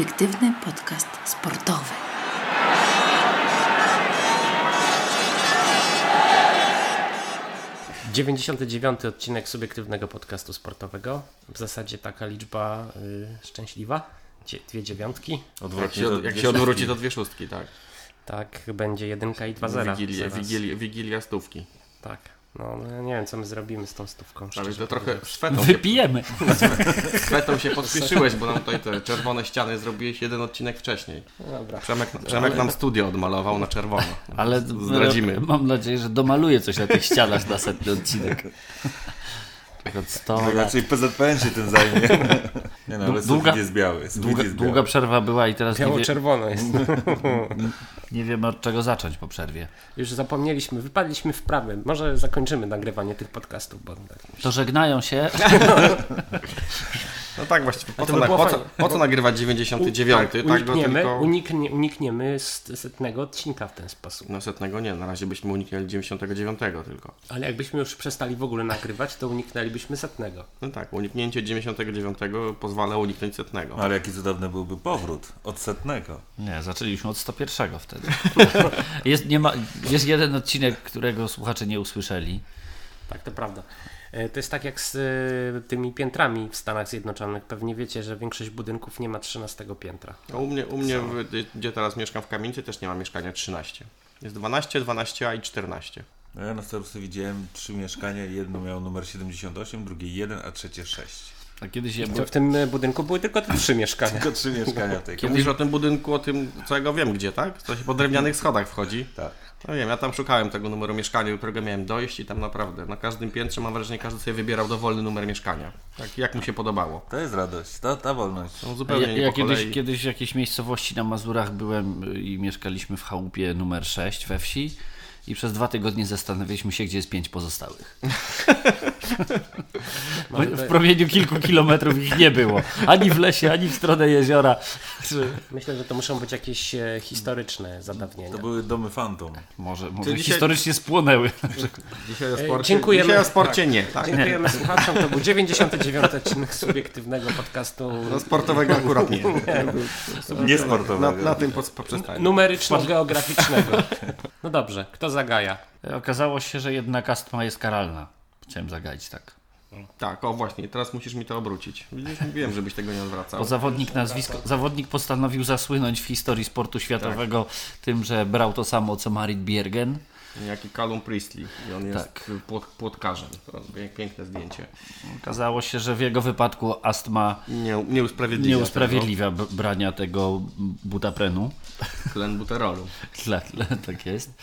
Subiektywny podcast sportowy. Dziewięćdziesiąty dziewiąty odcinek subiektywnego podcastu sportowego. W zasadzie taka liczba y, szczęśliwa. Dzie, dwie dziewiątki. Jak Odwrotnie się, jak się odwróci, to dwie szóstki, tak. Tak, będzie jedynka i dwa zera. Wigilia, wigilia, wigilia stówki. Tak. No, no ja nie wiem, co my zrobimy z tą stówką. Ale to trochę powiedziawszy. szwetą się, Wypijemy. szwetą się podspieszyłeś, bo nam tutaj te czerwone ściany zrobiłeś jeden odcinek wcześniej. Dobra. Przemek, Przemek nam studio odmalował na czerwono. Ale Zdradzimy. Mam nadzieję, że domaluję coś na tych ścianach na setny odcinek. Tylko 100 No, lat. raczej PZPN się tym zajmie. Nie no, ale Długa- jest biały. Długa, jest długa biały. przerwa była i teraz Biało-czerwono jest. nie wiemy od czego zacząć po przerwie. Już zapomnieliśmy, wypadliśmy w prawy. Może zakończymy nagrywanie tych podcastów, bo tak To żegnają się. No tak właściwie, po to co, na, po, co, po co nagrywać 99? Tak, go unikniemy, tylko... uniknie, unikniemy setnego odcinka w ten sposób. No setnego nie, na razie byśmy uniknęli 99 tylko. Ale jakbyśmy już przestali w ogóle nagrywać, to uniknęlibyśmy setnego. No tak, uniknięcie 99 pozwala uniknąć setnego. Ale jaki cudowny byłby powrót od setnego. Nie, zaczęliśmy od 101 wtedy. Jest, nie ma, jest jeden odcinek, którego słuchacze nie usłyszeli. Tak, to prawda. E, To jest tak jak z e, tymi piętrami w Stanach Zjednoczonych. Pewnie wiecie, że większość budynków nie ma 13 piętra. No, u mnie, u mnie w, gdzie teraz mieszkam w Kamienicy, też nie ma mieszkania 13. Jest 12, 12A i 14. No ja na Starówce widziałem trzy mieszkania. Jedno miało numer 78, drugie 1, a trzecie 6. A kiedyś ja To w tym e, budynku były tylko te trzy mieszkania. Tylko trzy mieszkania Ty mówisz o tym budynku, o tym, co ja go wiem gdzie, tak? Co się po drewnianych schodach wchodzi. Tak. No wiem, ja tam szukałem tego numeru mieszkania, do którego miałem dojść i tam naprawdę na każdym piętrze mam wrażenie, każdy sobie wybierał dowolny numer mieszkania. Tak, jak mu się podobało. To jest radość, ta, ta wolność. Ja, zupełnie nie ja po kolei. kiedyś, kiedyś w jakiejś miejscowości na Mazurach byłem y, i mieszkaliśmy w chałupie numer 6 we wsi i przez dwa tygodnie zastanawialiśmy się, gdzie jest pięć pozostałych. W promieniu kilku kilometrów ich nie było. Ani w lesie, ani w stronę jeziora. Myślę, że to muszą być jakieś e, historyczne zadawnienia. To były domy fantom. Może, może dzisiaj- historycznie spłonęły. Dzisiaj o E, sporcie, dziękujemy. Dzisiaj o sporcie nie, tak? Dziękujemy słuchaczom. To był 99 odcinek subiektywnego podcastu No sportowego akurat nie. Nie Na, sportowego. na tym pod- poprzestań. numeryczno-geograficznego. No dobrze, kto zagaja? Okazało się, że jednak astma jest karalna. Chciałem zagaić tak. Tak, o właśnie, teraz musisz mi to obrócić. Widzisz, mówiłem, żebyś tego nie odwracał. Bo zawodnik, nazwisko, zawodnik postanowił zasłynąć w historii sportu światowego Tak. tym, że brał to samo co Marit Biergen. Jaki Callum Priestley i on jest Tak. płot, płotkarzem. Piękne zdjęcie. Okazało się, że w jego wypadku astma Nie, nie usprawiedliwia nie usprawiedliwia b- brania tego butaprenu. tego Klenbuterolu. Tak jest.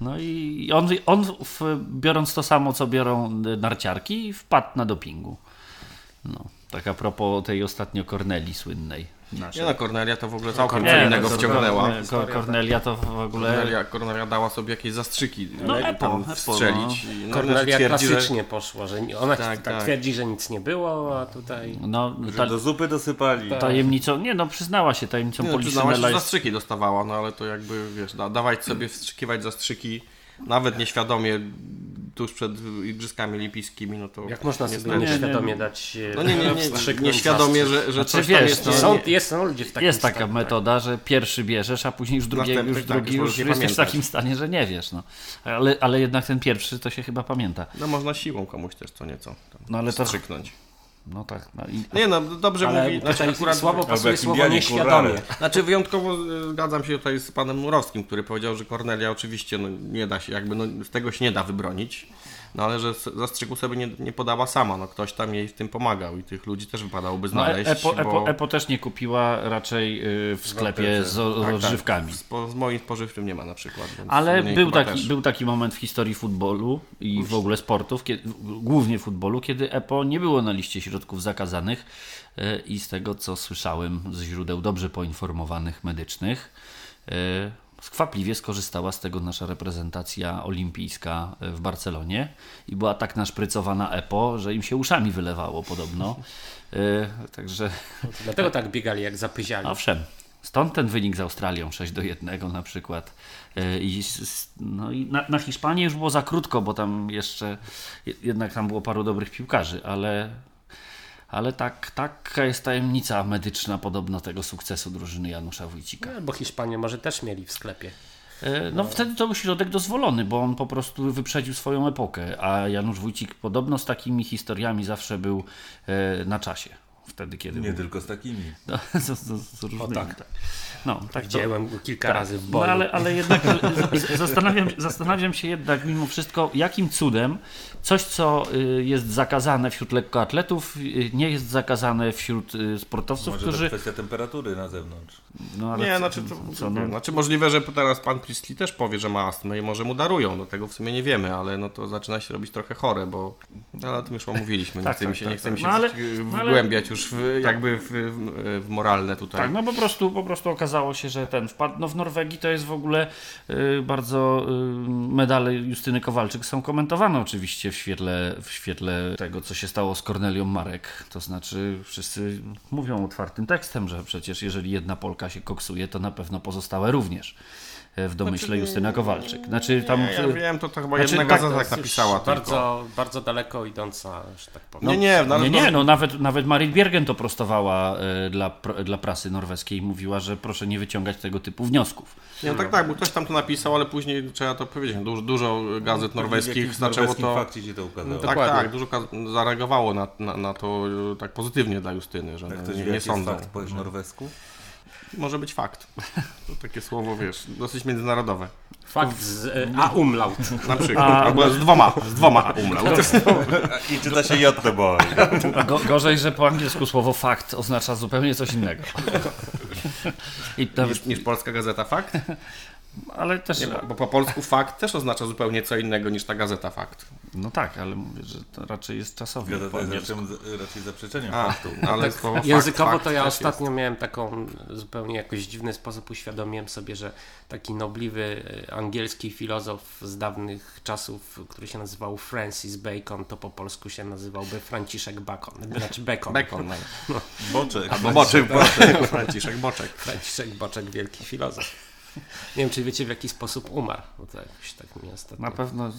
No i on, on w, biorąc to samo, co biorą narciarki, wpadł na dopingu. No, tak a propos tej ostatnio Korneli słynnej. Nie no, Cornelia to w ogóle całkiem Nie, co innego to- wciągnęła. Kornelia to w ogóle... Cornelia, Cornelia dała sobie jakieś zastrzyki No, tam Epo, wstrzelić. I no, Kornelia twierdzi, że- klasycznie poszła, że ona Tak, tak, tak. twierdzi, że nic nie było, a tutaj... No, Że ta, do zupy dosypali. tajemnicą, nie no, przyznała się tajemnicą Nie, no, przyznała się, że jest zastrzyki dostawała, no ale to jakby, wiesz, da, dawać sobie wstrzykiwać zastrzyki nawet nieświadomie tuż przed Igrzyskami Olimpijskimi, no to... Jak można sobie nieświadomie dać e, No nie, nie, nie, wstrzyknąć nieświadomie, że, że Znaczy, coś wiesz, jest... no, nie- Są, jest, są ludzie w takim Jest taka stanie, metoda, że pierwszy bierzesz, a później już drugi, Następny, już tak, drugi już nie jesteś w takim stanie, że nie wiesz. No. Ale, ale jednak ten pierwszy to się chyba pamięta. No można siłą komuś też co nieco tam No ale to... No tak. No i, Nie no, dobrze Ale mówi, znaczy akurat... słabo pasuje słowo nieświadomie. Znaczy wyjątkowo y, zgadzam się tutaj z panem Murowskim, który powiedział, że Kornelia oczywiście no, nie da się, jakby no, z tego się nie da wybronić, no ale że zastrzyku sobie nie, nie podała sama, no ktoś tam jej w tym pomagał i tych ludzi też wypadałoby no, znaleźć, Epo, bo... Epo, też nie kupiła raczej y, w sklepie z o- Tak, tak. Z, z moim spożywczym nie ma na przykład. Ale był taki, też. był taki moment w historii futbolu i w ogóle sportów, kiedy, głównie futbolu, kiedy EPO nie było na liście środków zakazanych e, i z tego co słyszałem z źródeł dobrze poinformowanych medycznych, e, skwapliwie skorzystała z tego nasza reprezentacja olimpijska e, w Barcelonie i była tak naszprycowana EPO, że im się uszami wylewało podobno. E, Także Dlatego tak biegali, jak zapyziali. Owszem, stąd ten wynik z Australią 6 do 1 na przykład. E, I, no i na, na Hiszpanię już było za krótko, bo tam jeszcze je- jednak tam było paru dobrych piłkarzy, ale, Ale tak, taka jest tajemnica medyczna podobno tego sukcesu drużyny Janusza Wójcika. No, bo Hiszpanie może też mieli w sklepie. E, No wtedy to był środek dozwolony, bo on po prostu wyprzedził swoją epokę, a Janusz Wójcik podobno z takimi historiami zawsze był e, na czasie. Wtedy, kiedy Nie był. tylko z takimi. No, z, z, z różnymi, tak. tak. No, tak to- Widziałem go kilka tak. razy w No boju. ale, ale jednak z- z- zastanawiam, zastanawiam się jednak mimo wszystko, jakim cudem coś, co y, jest zakazane wśród lekkoatletów, y, nie jest zakazane wśród y, sportowców, Może to którzy... kwestia temperatury na zewnątrz. No, ale Nie, co- znaczy, to, co, no, znaczy możliwe, że teraz pan Priestley też powie, że ma astmę i może mu darują, no tego w sumie nie wiemy, ale no to zaczyna się robić trochę chore, bo ale o tym już omówiliśmy, nie Tak, chcemy tak, się, tak, nie chcemy tak. się No ale- w- no ale- wgłębiać już w, jakby w, w, w moralne tutaj. Tak, no po prostu, po prostu okazało się, że ten wpadł. No w Norwegii to jest w ogóle y, bardzo y, medale Justyny Kowalczyk są komentowane oczywiście w świetle, w świetle tego, co się stało z Kornelią Marek. To znaczy wszyscy mówią otwartym tekstem, że przecież jeżeli jedna Polka się koksuje, to na pewno pozostałe również w domyśle Justyna Kowalczyk. Znaczy tam... Nie, ja wiem, to, to chyba Znaczy, jedna tak, gazeta tak napisała już tylko. bardzo, bardzo daleko idąca, że tak powiem. Nie, nie, no, ale nie, no nawet, nawet Marit Biergen to prostowała y, dla, pr- dla prasy norweskiej i mówiła, że proszę nie wyciągać tego typu wniosków. Nie, no tak, tak, bo ktoś tam to napisał, ale później trzeba to powiedzieć. no Dużo, dużo gazet norweskich zaczęło to. fakcie ci to ukazało. Tak, tak, dużo zareagowało na, na, na to e, tak pozytywnie dla Justyny, że no, ktoś nie, nie sądzą. fakt po norwesku? Może być fakt. To takie słowo, wiesz, dosyć międzynarodowe. Fakt z e, A umlaut. Na przykład. Albo z dwoma, z dwoma umlaut. I czyta się J boy. Go, gorzej, że po angielsku słowo fakt oznacza zupełnie coś innego. I nawet, Niż, niż polska gazeta Fakt? ale też. Nie, bo, bo po polsku fakt też oznacza zupełnie co innego niż ta gazeta Fakt. No tak, ale mówię, że to raczej jest czasowe. Gazeta jest raczej, raczej zaprzeczeniem A, faktu. ale słowo fakt, Językowo fakt to ja ostatnio miałem taką zupełnie jakoś dziwny sposób uświadomiłem sobie, że taki nobliwy e, angielski filozof z dawnych czasów, który się nazywał Francis Bacon, to po polsku się nazywałby Franciszek Bacon. Znaczy Bacon. Jest. Bekon. No. Boczek. Albo Boczek, Boczek. Franciszek Boczek. Franciszek Boczek, wielki filozof. Nie wiem, czy wiecie w jaki sposób umarł, bo to jakoś tak mi ostatnio... Na pewno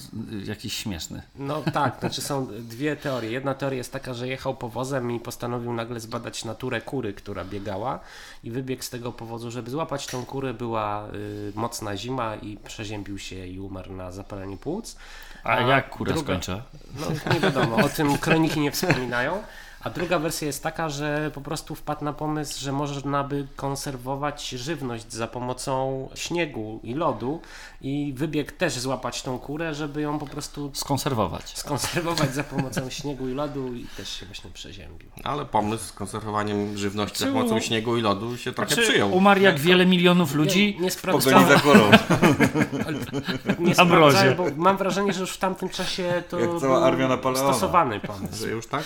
jakiś śmieszny. No tak, znaczy są dwie teorie. Jedna teoria jest taka, że jechał powozem i postanowił nagle zbadać naturę kury, która biegała i wybiegł z tego powodu, żeby złapać tą kurę. Była y, mocna zima i przeziębił się i umarł na zapalenie płuc. A, jak kura druga-? No nie wiadomo, o tym kroniki nie wspominają. A druga wersja jest taka, że po prostu wpadł na pomysł, że można by konserwować żywność za pomocą śniegu i lodu i wybiegł też złapać tą kurę, żeby ją po prostu Skonserwować. skonserwować za pomocą śniegu i lodu i też się właśnie przeziębił. Ale pomysł z konserwowaniem żywności za Czy pomocą śniegu i lodu się trochę Czy przyjął. umarł jak wiele milionów ludzi? Nie, nie sprawdzałem, za kurą. nie sprawdzałem, bo mam wrażenie, że już w tamtym czasie to Jak cała armia Napoleona. stosowany pomysł. Że już tak?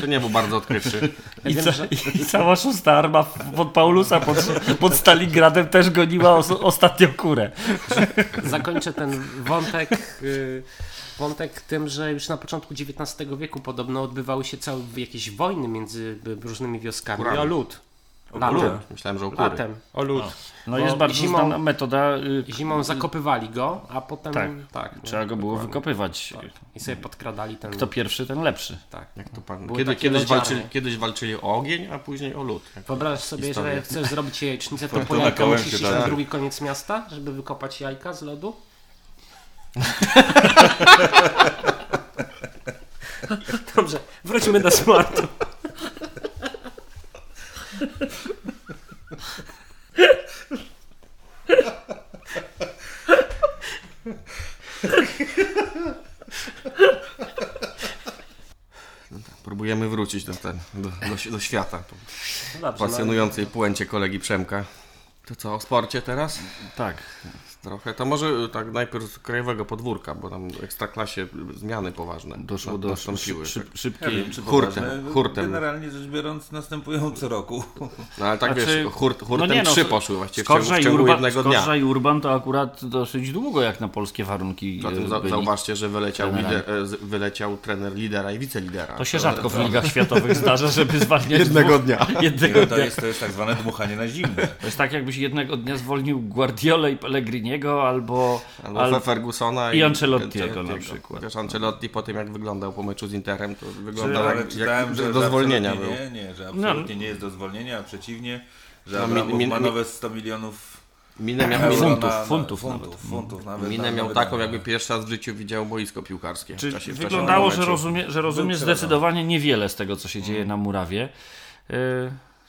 To nie był bardzo odkrywczy. I, ca- I cała szósta arma pod Paulusa pod, pod Stalingradem też goniła os, ostatnią kurę. Zakończę ten wątek, y, wątek tym, że już na początku XIX wieku podobno odbywały się całe jakieś wojny między y, różnymi wioskami Kurami. o lód. Latem. Myślałem, że o kury. Latem, o lód. No Bo jest bardzo zimą- znana metoda. y, Zimą zakopywali go, a potem Tak. tak no, Trzeba go było dokładnie. wykopywać. I sobie podkradali ten Kto pierwszy, ten lepszy. tak. Jak to pan... Kiedy, kiedyś, walczyli, kiedyś walczyli o ogień, a później o lód. Wyobraź sobie, Historia. że chcesz zrobić jajecznicę, to po jajka musisz iść na drugi koniec miasta, żeby wykopać jajka z lodu? Dobrze, wróćmy do smartu. Próbujemy wrócić do, ten, do, do, do świata. No dobrze, no, pasjonującej puencie kolegi Przemka. To co, o sporcie teraz? Tak. Trochę. To może y, tak najpierw z krajowego podwórka, bo tam w ekstraklasie zmiany poważne Doszło do nastąpiły. szyb, tak. Ja szybkiej. wiem, Hurtem, hurtem. Generalnie rzecz biorąc następują co roku. No ale tak Znaczy, wiesz, hurt, hurtem no nie, no, trzy poszły właściwie w ciągu, w ciągu Urban, jednego dnia. Skorża i Urban to akurat dosyć długo jak na polskie warunki Zatem e, za, byli. zauważcie, że wyleciał, lider, e, wyleciał trener lidera i wicelidera. To się rzadko w ligach światowych zdarza, żeby zwalniać Jednego dwóch- dnia. Jednego To dnia. jest, to jest tak zwane dmuchanie na zimne. To jest tak, jakbyś jednego dnia zwolnił Guardiolę i Pellegriniego Mourinhiego albo, Albo albo Fergusona i Ancelottiego na przykład. Wiesz, Ancelotti po tym jak wyglądał po meczu z Interem, to wyglądał ale jak, czytałem, jak że, do zwolnienia był. absolutnie Nie, nie, że absolutnie nie jest do zwolnienia, a przeciwnie, że No, Abramów min- min- ma nowe 100 milionów Minę miał, euro Funtów, na, na, funtów funtów, nawet. funtów nawet minę miał taką, jakby pierwszy raz w życiu widział boisko piłkarskie. Czy w czasie, w czasie wyglądało, że rozumie, że rozumie zdecydowanie niewiele z tego, co się dzieje na murawie. Yy,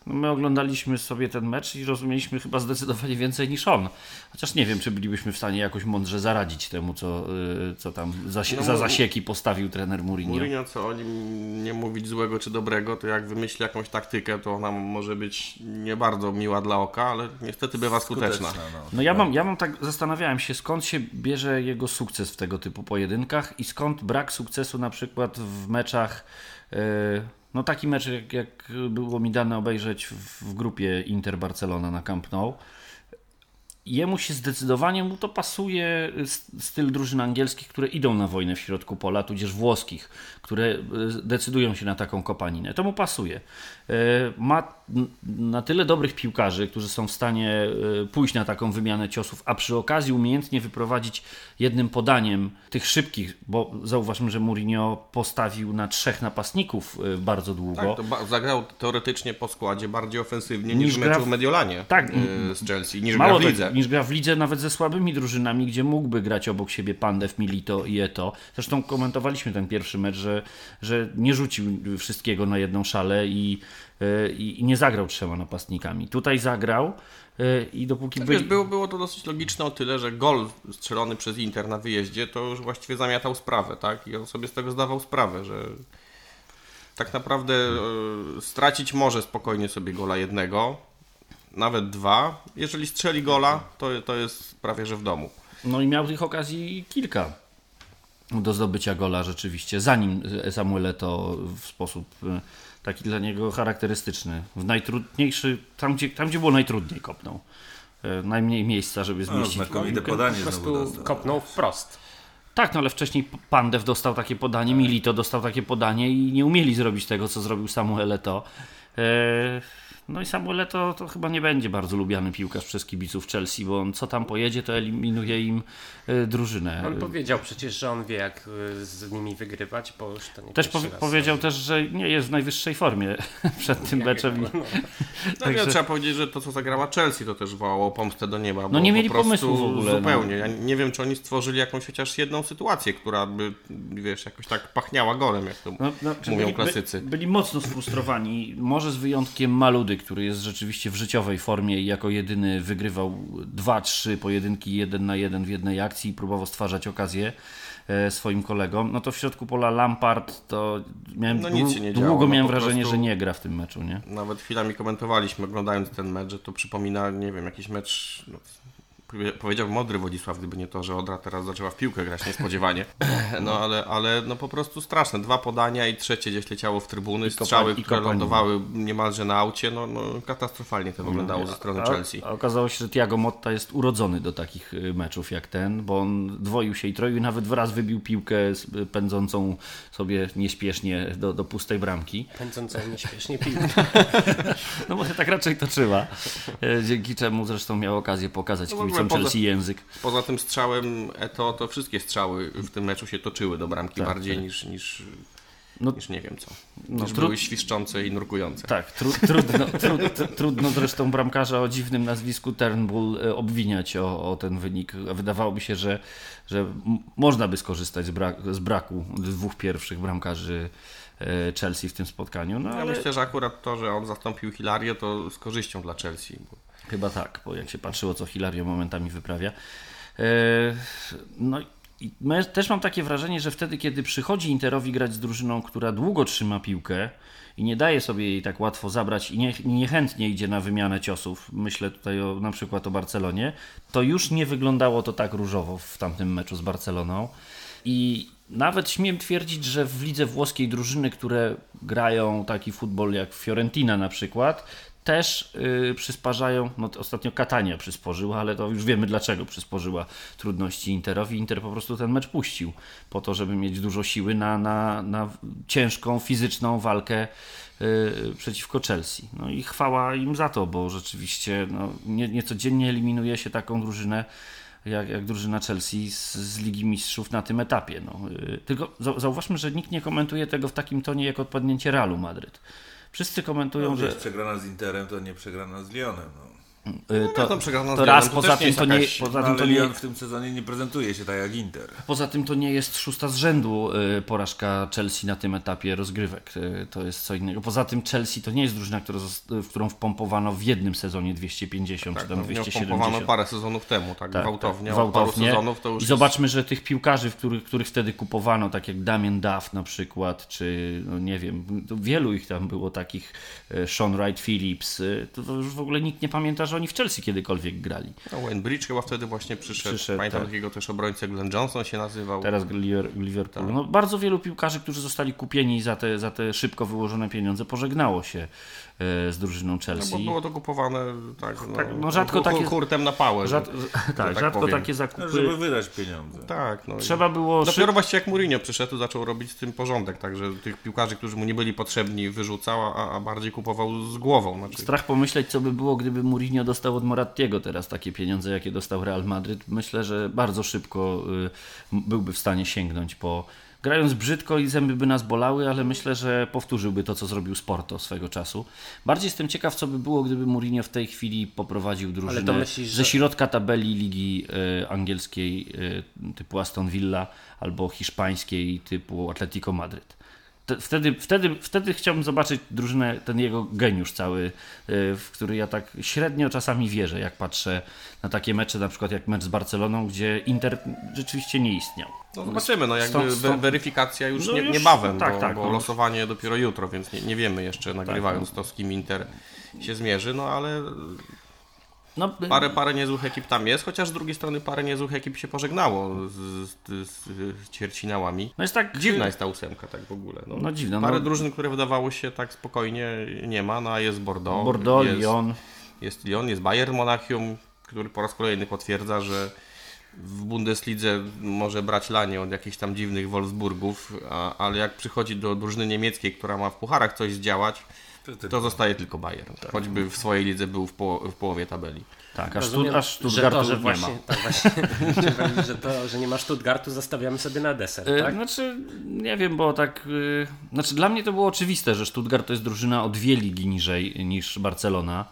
no my oglądaliśmy sobie ten mecz i rozumieliśmy chyba zdecydowanie więcej niż on. Chociaż nie wiem, czy bylibyśmy w stanie jakoś mądrze zaradzić temu, co, yy, co tam zasie- No, za mu- zasieki postawił trener Mourinho. Mourinho, co o nim nie mówić złego czy dobrego, to jak wymyśli jakąś taktykę, to ona może być nie bardzo miła dla oka, ale niestety bywa skuteczna. no. No ja mam, ja mam tak, zastanawiałem się, skąd się bierze jego sukces w tego typu pojedynkach i skąd brak sukcesu na przykład w meczach, e, no taki mecz jak, jak było mi dane obejrzeć w, w grupie Inter-Barcelona na Camp Nou. Jemu się zdecydowanie mu to pasuje styl drużyn angielskich, które idą na wojnę w środku pola, tudzież włoskich, które e, decydują się na taką kopaninę. To mu pasuje. E, Ma na tyle dobrych piłkarzy, którzy są w stanie e, pójść na taką wymianę ciosów, a przy okazji umiejętnie wyprowadzić jednym podaniem tych szybkich, bo zauważmy, że Mourinho postawił na trzech napastników bardzo długo. Tak, to ba- zagrał teoretycznie po składzie bardziej ofensywnie Niż niż, w gra meczu w- w Mediolanie Tak. y, z Chelsea, niż gra w lidze. niż gra w lidze nawet ze słabymi drużynami, gdzie mógłby grać obok siebie Pandev, Milito i Eto. Zresztą komentowaliśmy ten pierwszy mecz, że, że nie rzucił wszystkiego na jedną szalę i, e, i, i nie zagrał trzema napastnikami. Tutaj zagrał e, i dopóki Tak, byli... wiesz, było, było to dosyć logiczne o tyle, że gol strzelony przez Inter na wyjeździe to już właściwie zamiatał sprawę, tak? I on sobie z tego zdawał sprawę, że tak naprawdę e, stracić może spokojnie sobie gola jednego, nawet dwa. Jeżeli strzeli gola, to, to jest prawie że w domu. No i miał tych okazji kilka do zdobycia gola rzeczywiście, zanim Samuel to w sposób e, taki dla niego charakterystyczny, w najtrudniejszy, tam gdzie, tam gdzie było najtrudniej kopnął. E, Najmniej miejsca, żeby No, zmieścić znakomite piłkę. podanie Po prostu kopnął wprost. Tak, no ale wcześniej Pandew dostał takie podanie, Milito dostał takie podanie i nie umieli zrobić tego, co zrobił Samuel Eto'o. No i Samuel Eto'o to chyba nie będzie bardzo lubiany piłkarz przez kibiców Chelsea, bo on co tam pojedzie, to eliminuje im e, drużynę. On powiedział przecież, że on wie jak y, z nimi wygrywać, bo już to nie Też powie- powiedział też, że nie jest w najwyższej formie przed tym meczem. No, No Także- nie, trzeba powiedzieć, że to co zagrała Chelsea to też wołało pomstę do nieba. No bo nie po mieli prostu pomysłu w ogóle, no. Zupełnie. Ja nie wiem, czy oni stworzyli jakąś chociaż jedną sytuację, która by, wiesz, jakoś tak pachniała golem, jak to No, no, mówią byli, klasycy. By, byli mocno sfrustrowani, może z wyjątkiem Maludy, który jest rzeczywiście w życiowej formie i jako jedyny wygrywał 2-3 pojedynki jeden na jeden w jednej akcji i próbował stwarzać okazję e, swoim kolegom. No to w środku pola Lampard to miałem, No dłu- długo no miałem po wrażenie, że nie gra w tym meczu, nie? Nawet chwilami komentowaliśmy, oglądając ten mecz, że to przypomina, nie wiem, jakiś mecz. No, powiedział mądry Władysław, gdyby nie to, że Odra teraz zaczęła w piłkę grać niespodziewanie. No ale, ale no po prostu straszne. Dwa podania i trzecie gdzieś leciało w trybuny, kopa- strzały, i które lądowały niemalże na aucie. No, no katastrofalnie to wyglądało ze strony A- Chelsea. A okazało się, że Thiago Motta jest urodzony do takich y, meczów jak ten, bo on dwoił się i troił i nawet wraz wybił piłkę s- pędzącą sobie nieśpiesznie do, do pustej bramki. Pędzącą nieśpiesznie piłkę. No bo się tak raczej toczyła, e, dzięki czemu zresztą miał okazję pokazać No poza- Chelsea język. Poza tym strzałem Eto, to wszystkie strzały w tym meczu się toczyły do bramki Tak, bardziej tak. niż, niż, No, niż nie wiem co. No, niż tru- były świszczące i nurkujące. tak, tru, trudno, tru, tr- trudno zresztą bramkarza o dziwnym nazwisku Turnbull e, obwiniać o, o ten wynik. Wydawałoby się, że, że można by skorzystać z, brak, z braku dwóch pierwszych bramkarzy e, Chelsea w tym spotkaniu, no Ja ale myślę, że akurat to, że on zastąpił Hilarię, to z korzyścią dla Chelsea. Bo chyba tak, bo jak się patrzyło, co Hilario momentami wyprawia. E, No i też mam takie wrażenie, że wtedy, kiedy przychodzi Interowi grać z drużyną, która długo trzyma piłkę i nie daje sobie jej tak łatwo zabrać i nie, niechętnie idzie na wymianę ciosów, myślę tutaj o, na przykład o Barcelonie, to już nie wyglądało to tak różowo w tamtym meczu z Barceloną. I nawet śmiem twierdzić, że w lidze włoskiej drużyny, które grają taki futbol jak Fiorentina na przykład, też yy, przysparzają, no ostatnio Katania przysporzyła, ale to już wiemy dlaczego przysporzyła trudności Interowi. Inter po prostu ten mecz puścił po to, żeby mieć dużo siły na, na, na ciężką, fizyczną walkę yy, przeciwko Chelsea. No i chwała im za to, bo rzeczywiście no, nie, niecodziennie eliminuje się taką drużynę jak, jak drużyna Chelsea z, z Ligi Mistrzów na tym etapie. No. Y, Tylko zau- zauważmy, że nikt nie komentuje tego w takim tonie jak odpadnięcie Realu Madryt. Wszyscy komentują, No, że wiesz, przegrana z Interem to nie przegrana z Lyonem. No. Y, to, no, przegrana z to Realem raz, to poza tym jest to nie, jakaś- poza No, tym to nie, w tym sezonie nie prezentuje się tak jak Inter. Poza tym to nie jest szósta z rzędu y, porażka Chelsea na tym etapie rozgrywek. Y, To jest co innego. Poza tym Chelsea to nie jest drużyna, w którą wpompowano w jednym sezonie 250 Tak, czy tam no, w nią 270. pompowano parę sezonów temu, tak, Tak, gwałtownie. tak, paru sezonów to już I zobaczmy, że tych piłkarzy, w których, których wtedy kupowano, tak jak Damien Duff na przykład, czy no nie wiem, to wielu ich tam było takich, Sean Wright Phillips, to, to już w ogóle nikt nie pamięta, że oni w Chelsea kiedykolwiek grali. No, Wayne Bridge chyba wtedy właśnie przyszedł. Przyszedł, Pamiętam tak. takiego też obrońcę Glenn Johnson się nazywał. Teraz Liver- Liverpool. Tak. No, bardzo wielu piłkarzy, którzy zostali kupieni za te, za te szybko wyłożone pieniądze, pożegnało się z drużyną No Chelsea. bo było to kupowane tak, no, Tak, no rzadko hu- takie- hurtem na pałę. Rzad, tak, tak rzadko powiem. takie zakupy. No, żeby wydać pieniądze. Tak, no. Trzeba było Dopiero szyb... właściwie jak Mourinho przyszedł, zaczął robić z tym porządek, także tych piłkarzy, którzy mu nie byli potrzebni, wyrzucał, a, a bardziej kupował z głową. Znaczy, Strach pomyśleć, co by było, gdyby Mourinho dostał od Morattiego teraz takie pieniądze, jakie dostał Real Madryt. Myślę, że bardzo szybko y, byłby w stanie sięgnąć po. Grając brzydko i zęby by nas bolały, ale myślę, że powtórzyłby to, co zrobił Sporto swego czasu. Bardziej jestem ciekaw, co by było, gdyby Mourinho w tej chwili poprowadził drużynę myślisz, ze środka tabeli ligi y, angielskiej y, typu Aston Villa albo hiszpańskiej typu Atletico Madryt. Te- Wtedy, wtedy, wtedy chciałbym zobaczyć drużynę, ten jego geniusz cały, y, w który ja tak średnio czasami wierzę, jak patrzę na takie mecze, na przykład jak mecz z Barceloną, gdzie Inter rzeczywiście nie istniał. no zobaczymy, no jakby Stąd- we- stąd- weryfikacja już, No nie, już- niebawem, tak, bo, tak, bo no. losowanie dopiero jutro, więc nie, nie wiemy jeszcze, nagrywając to, z kim Inter się zmierzy, no ale No, parę, parę niezłych ekip tam jest, chociaż z drugiej strony parę niezłych ekip się pożegnało z, z, z, z ćwierćfinałami. no jest tak Dziwna jest ta ósemka tak w ogóle. No, No dziwna, Parę no. drużyn, które wydawało się tak spokojnie nie ma, no a jest Bordeaux, Bordeaux, jest, Lyon. jest Lyon, jest Bayern Monachium, który po raz kolejny potwierdza, że w Bundeslidze może brać lanie od jakichś tam dziwnych Wolfsburgów, a, ale jak przychodzi do drużyny niemieckiej, która ma w pucharach coś zdziałać, To- to zostaje tylko Bayern. Choćby w swojej lidze był w, po, w połowie tabeli. Tak, aż, Rozumiem, tu, aż że Stuttgartu to, że nie właśnie, ma. Tak właśnie, że to, że nie ma Stuttgartu zostawiamy sobie na deser, E, tak? Znaczy, nie wiem, bo tak. y, Znaczy, dla mnie to było oczywiste, że Stuttgart to jest drużyna o dwie ligi niżej niż Barcelona.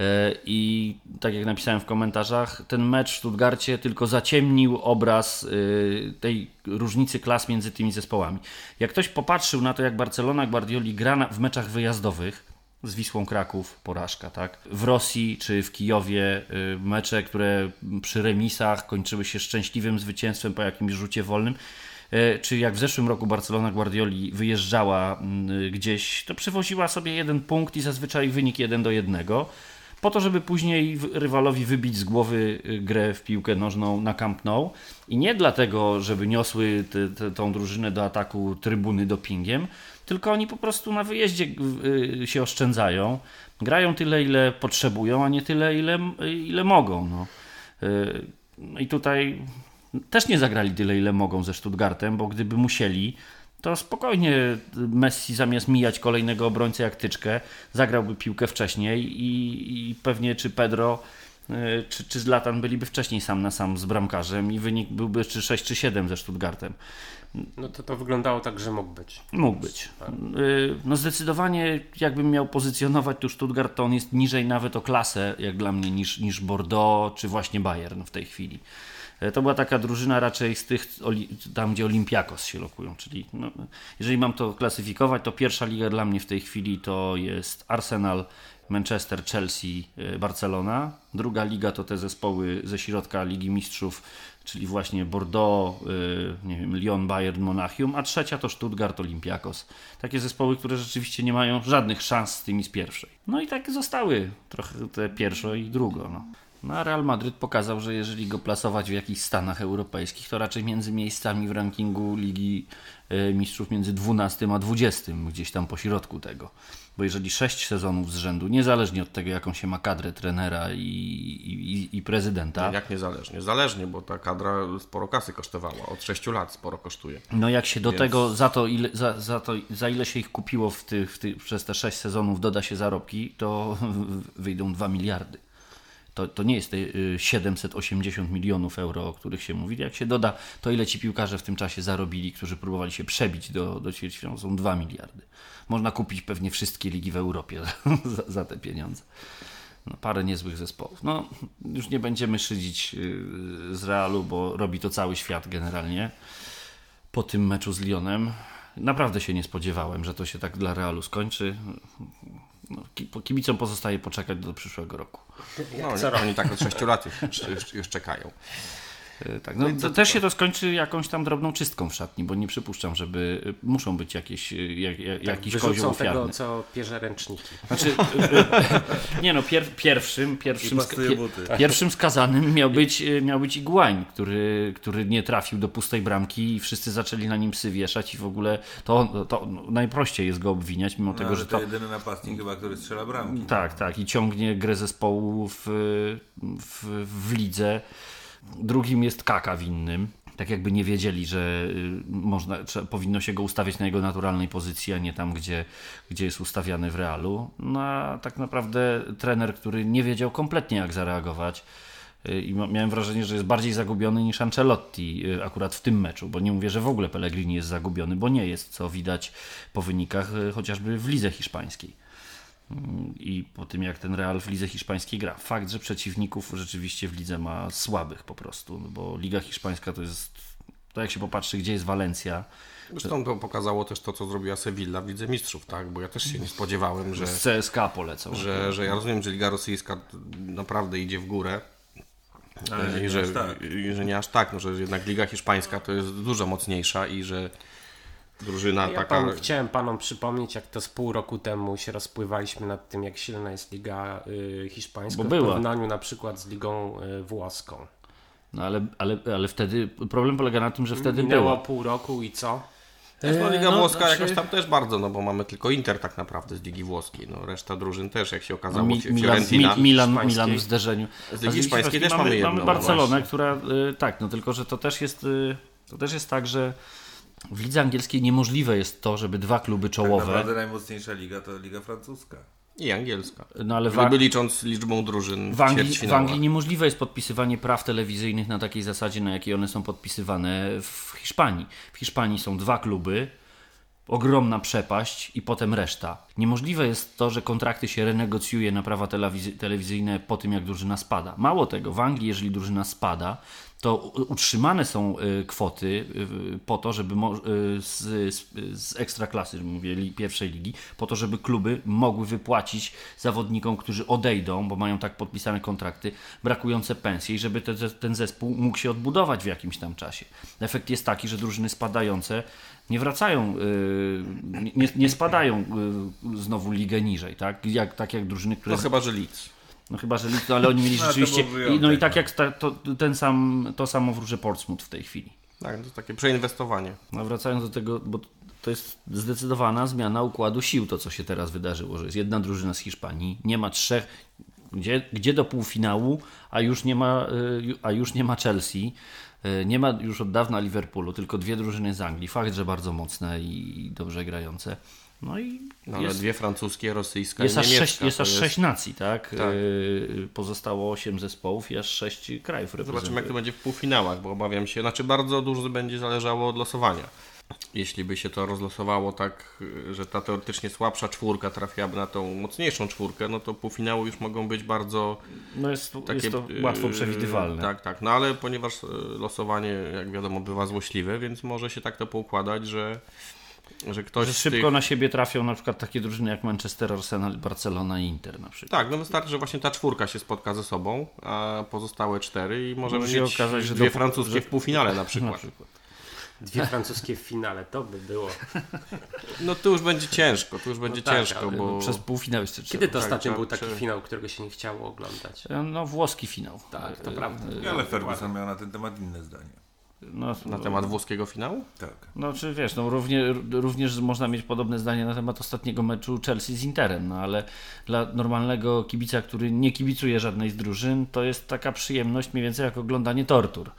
E, I tak jak napisałem w komentarzach, ten mecz w Stuttgarcie tylko zaciemnił obraz y, tej różnicy klas między tymi zespołami. Jak ktoś popatrzył na to, jak Barcelona Guardioli gra w meczach wyjazdowych, z Wisłą Kraków porażka, tak? W Rosji czy w Kijowie y, mecze, które przy remisach kończyły się szczęśliwym zwycięstwem po jakimś rzucie wolnym. Czy jak w zeszłym roku Barcelona Guardioli wyjeżdżała gdzieś, to przywoziła sobie jeden punkt i zazwyczaj wynik 1 do 1, po to, żeby później rywalowi wybić z głowy y, grę w piłkę nożną na Camp Nou. I nie dlatego, żeby niosły te, te, tą drużynę do ataku trybuny dopingiem, tylko oni po prostu na wyjeździe y, się oszczędzają, grają tyle, ile potrzebują, a nie tyle, ile, ile mogą. No. Y, I tutaj też nie zagrali tyle, ile mogą ze Stuttgartem, bo gdyby musieli, to spokojnie Messi zamiast mijać kolejnego obrońcę jak tyczkę, zagrałby piłkę wcześniej i, i pewnie czy Pedro y, czy, czy Zlatan byliby wcześniej sam na sam z bramkarzem i wynik byłby czy 6 czy 7 ze Stuttgartem. No to to wyglądało tak, że mógł być. Mógł być. Y, No zdecydowanie jakbym miał pozycjonować tu Stuttgart, to on jest niżej nawet o klasę, jak dla mnie, niż, niż Bordeaux czy właśnie Bayern w tej chwili. Y, To była taka drużyna raczej z tych, tam gdzie Olympiakos się lokują, czyli no, jeżeli mam to klasyfikować, to pierwsza liga dla mnie w tej chwili to jest Arsenal, Manchester, Chelsea, y, Barcelona. Druga liga to te zespoły ze środka Ligi Mistrzów, czyli właśnie Bordeaux, y, nie wiem, Lyon, Bayern, Monachium, a trzecia to Stuttgart, Olympiakos. Takie zespoły, które rzeczywiście nie mają żadnych szans z tymi z pierwszej. No i tak zostały trochę te pierwsze i drugo. No. No a Real Madryt pokazał, że jeżeli go plasować w jakichś stanach europejskich, to raczej między miejscami w rankingu Ligi y, Mistrzów między 12 a 20, gdzieś tam po środku tego. Bo jeżeli 6 sezonów z rzędu, niezależnie od tego, jaką się ma kadrę trenera i, i, i prezydenta, Jak niezależnie? Zależnie, bo ta kadra sporo kasy kosztowała. Od 6 lat sporo kosztuje. No jak się do Więc- tego, za to, ile, za, za to, za ile się ich kupiło w tych, w tych, przez te 6 sezonów, doda się zarobki, to wyjdą 2 miliardy. To, to nie jest te y, 780 milionów euro, o których się mówi. Jak się doda to, ile ci piłkarze w tym czasie zarobili, którzy próbowali się przebić do, do ćwierćfinału, są 2 miliardy. Można kupić pewnie wszystkie ligi w Europie za, za te pieniądze. No, parę niezłych zespołów. No, już nie będziemy szydzić y, z Realu, bo robi to cały świat generalnie po tym meczu z Lyonem. Naprawdę się nie spodziewałem, że to się tak dla Realu skończy. No, kibicom pozostaje poczekać do przyszłego roku. No, oni tak od 6 lat już, już, już czekają. E, Tak, no, to też się to skończy jakąś tam drobną czystką w szatni, bo nie przypuszczam, żeby y, muszą być jakieś, y, jak, jak, jakiś kozioł ofiarny. tego, co pierze ręczniki. Znaczy, nie no, pier, pierwszym, pierwszym, ska- pierwszym skazanym miał być, miał być Iguain, który, który nie trafił do pustej bramki i wszyscy zaczęli na nim psy wieszać i w ogóle to, to najprościej jest go obwiniać, mimo No, tego, że to to... jedyny napastnik chyba, który strzela bramki. Tak, tak. I ciągnie grę zespołu w, w, w lidze. Drugim jest Kaka winnym. Tak jakby nie wiedzieli, że y, można, trzeba, powinno się go ustawiać na jego naturalnej pozycji, a nie tam, gdzie, gdzie jest ustawiany w realu. No a tak naprawdę trener, który nie wiedział kompletnie jak zareagować. Y, I miałem wrażenie, że jest bardziej zagubiony niż Ancelotti y, akurat w tym meczu, bo nie mówię, że w ogóle Pellegrini jest zagubiony, bo nie jest, co widać po wynikach chociażby w lidze hiszpańskiej i po tym jak ten Real w lidze hiszpańskiej gra. Fakt, że przeciwników rzeczywiście w lidze ma słabych po prostu, no bo liga hiszpańska to jest, to jak się popatrzy, gdzie jest Walencja, Zresztą to pokazało też to, co zrobiła Sevilla w Lidze Mistrzów, tak? Bo ja też się nie spodziewałem, że, z CSK polecą. że, że ja rozumiem, że Liga Rosyjska naprawdę idzie w górę. Ale I nie że, aż tak. i że nie aż tak, no, że jednak Liga Hiszpańska to jest dużo mocniejsza i że drużyna Ja taka. pan, chciałem panom przypomnieć, jak to z pół roku temu się rozpływaliśmy nad tym, jak silna jest liga y, hiszpańska Bo w była. porównaniu na przykład z ligą y, włoską. No ale, ale, ale wtedy, problem polega na tym, że wtedy Minęło było. pół roku i co? Też, no, Liga no, Włoska znaczy- jakoś tam też bardzo, no bo mamy tylko Inter tak naprawdę z Ligi Włoskiej. No, reszta drużyn też, jak się okazało, Mi, Fi- Milan, Fiorentina. Mi, Milan. Milan w zderzeniu. Z Ligi hiszpańskiej też mamy, mamy jedną, mamy no Barcelonę, która y, tak, no tylko, że to też jest y, to też jest tak, że w lidze angielskiej niemożliwe jest to, żeby dwa kluby Tak czołowe, naprawdę najmocniejsza liga to liga francuska. I angielska. no ale w, Gdyby licząc liczbą drużyn W Anglii, w. Anglii niemożliwe jest podpisywanie praw telewizyjnych na takiej zasadzie, na jakiej one są podpisywane w Hiszpanii. W Hiszpanii są dwa kluby, ogromna przepaść i potem reszta. Niemożliwe jest to, że kontrakty się renegocjuje na prawa telewizy- telewizyjne po tym, jak drużyna spada. Mało tego, w Anglii, jeżeli drużyna spada, to utrzymane są y, kwoty y, po to, żeby y, z, z, ekstraklasy, mówię, pierwszej ligi, po to, żeby kluby mogły wypłacić zawodnikom, którzy odejdą, bo mają tak podpisane kontrakty, brakujące pensje i żeby te, ten zespół mógł się odbudować w jakimś tam czasie. Efekt jest taki, że drużyny spadające nie wracają, nie, nie spadają znowu ligę niżej, tak? Jak, tak jak drużyny, które No chyba, że Leeds. No chyba, że Leeds, no, ale oni mieli No, rzeczywiście. i, no i tak no. jak sta, to, ten sam, to samo wróży Portsmouth w tej chwili. Tak, to takie przeinwestowanie. No wracając do tego, bo to jest zdecydowana zmiana układu sił, to co się teraz wydarzyło, że jest jedna drużyna z Hiszpanii, nie ma trzech, gdzie, gdzie do półfinału, a już nie ma, y, a już nie ma Chelsea. y, Nie ma już od dawna Liverpoolu, tylko dwie drużyny z Anglii. Fakt, że bardzo mocne i dobrze grające. No i No, ale jest, dwie francuskie, rosyjska jest, i aż sześć, jest aż sześć nacji, tak? Tak. Y, Pozostało osiem zespołów i aż sześć krajów Zobaczymy, jak to będzie w półfinałach, bo obawiam się, znaczy bardzo dużo będzie zależało od losowania. Jeśli by się to rozlosowało tak, że ta teoretycznie słabsza czwórka trafiłaby na tą mocniejszą czwórkę, no to półfinały już mogą być bardzo No jest, takie... jest to yy, łatwo przewidywalne. Tak, tak. No ale ponieważ e, losowanie, jak wiadomo, bywa złośliwe, więc może się tak to poukładać, że, że ktoś Że szybko tych... na siebie trafią na przykład takie drużyny jak Manchester, Arsenal, Barcelona i Inter na przykład. Tak, no wystarczy, że właśnie ta czwórka się spotka ze sobą, a pozostałe cztery i możemy Może się mieć okazać, że dwie do- francuskie że- w półfinale na Na przykład. przykład. Dwie francuskie w finale, to by było. No to już będzie ciężko, to już będzie tak, ciężko, bo... Przez półfinał jeszcze. Kiedy to tak, ostatnio trzeba- był taki trzeba- finał, którego się nie chciało oglądać? No włoski finał. Tak, to prawda. Ale Ferguson miał na ten temat inne zdanie. No, Na temat włoskiego finału? Tak. No czy wiesz, no równie, również można mieć podobne zdanie na temat ostatniego meczu Chelsea z Interem, no ale dla normalnego kibica, który nie kibicuje żadnej z drużyn, to jest taka przyjemność mniej więcej jak oglądanie tortur.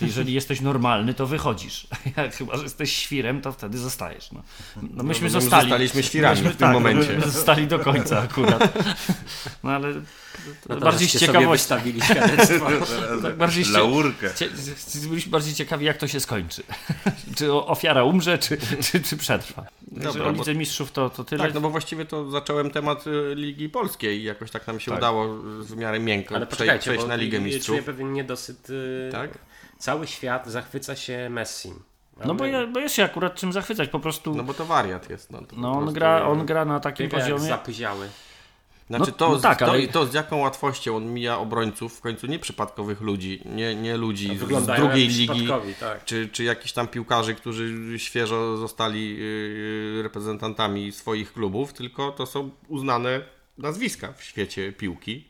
Jeżeli jesteś normalny, to wychodzisz. Jak chyba, że jesteś świrem, to wtedy zostajesz. No, no myśmy my zostali. zostaliśmy świrami w tym tak, momencie. Zostali do końca akurat. No ale to to bardziej z ciekawości. wystawili świadectwo. Tak, bardziej z cie- Laurkę. cie- byliśmy bardziej ciekawi, jak to się skończy. czy ofiara umrze, czy, czy, czy przetrwa. Dobra, o bo- Lidze Mistrzów to, to tyle. Tak, no bo właściwie to zacząłem temat y, Ligi Polskiej i jakoś tak nam się Tak. udało w miarę miękko Ale przejść bo na Ligę Mistrzów. czuję pewien niedosyt. y, Tak? Cały świat zachwyca się Messi. No bo, ja, bo jest się akurat czym zachwycać, po prostu No bo to wariat jest. No, to no, on, gra, on gra na takim poziomie. zapyziały. Znaczy No- to, no tak, to, ale- to z jaką łatwością on mija obrońców, w końcu nieprzypadkowych ludzi, nie, nie ludzi z Wyglądają drugiej ligi, tak. czy, czy jakichś tam piłkarzy, którzy świeżo zostali yy, reprezentantami swoich klubów, tylko to są uznane nazwiska w świecie piłki,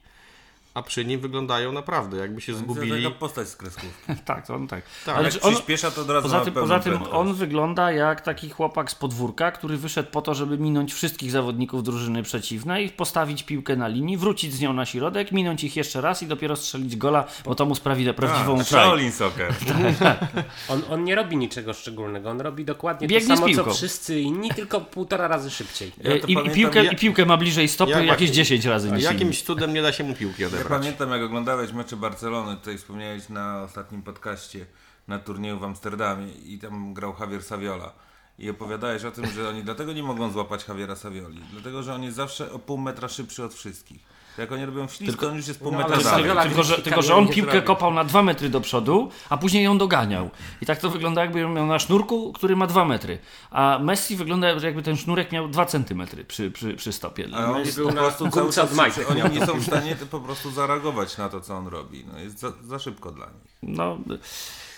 a przy nim wyglądają naprawdę, jakby się To zgubili. taka postać z kreskówki. Tak, to on tak. Tak. Ale Jak czy on, przyspiesza, to od razu poza tym, poza tym on wygląda jak taki chłopak z podwórka, który wyszedł po to, żeby minąć wszystkich zawodników drużyny przeciwnej, postawić piłkę na linii, wrócić z nią na środek, minąć ich jeszcze raz i dopiero strzelić gola, bo to mu sprawi prawdziwą frajdę. Shaolin Soccer. On, on nie robi niczego szczególnego, on robi dokładnie Biegnie to samo, co wszyscy inni, tylko półtora razy szybciej. Ja E, to I, pamiętam, piłkę, ja- I piłkę ma bliżej stopy Jak- jakieś jak- 10 razy niż inni. jakimś cudem nie da się mu piłki Ja odebrać. Pamiętam, jak oglądałeś mecze Barcelony, tutaj wspomniałeś na ostatnim podcaście na turnieju w Amsterdamie i tam grał Javier Saviola. I opowiadałeś o tym, że oni dlatego nie mogą złapać Javiera Savioli. Dlatego, że on jest zawsze o pół metra szybszy od wszystkich. Jak oni robią ślizg, to on już jest pół No, metra dalej. Saviola- Tylko że, tylko, że on piłkę kopał na 2 metry do przodu, a później ją doganiał. I tak to wygląda, jakby ją miał na sznurku, który ma 2 metry. A Messi wygląda, jakby ten sznurek miał 2 centymetry przy, przy, przy stopie. A on jest był po na prostu cały czas. Oni nie są w stanie po prostu zareagować na to, co on robi. No, jest za, za szybko dla nich. No,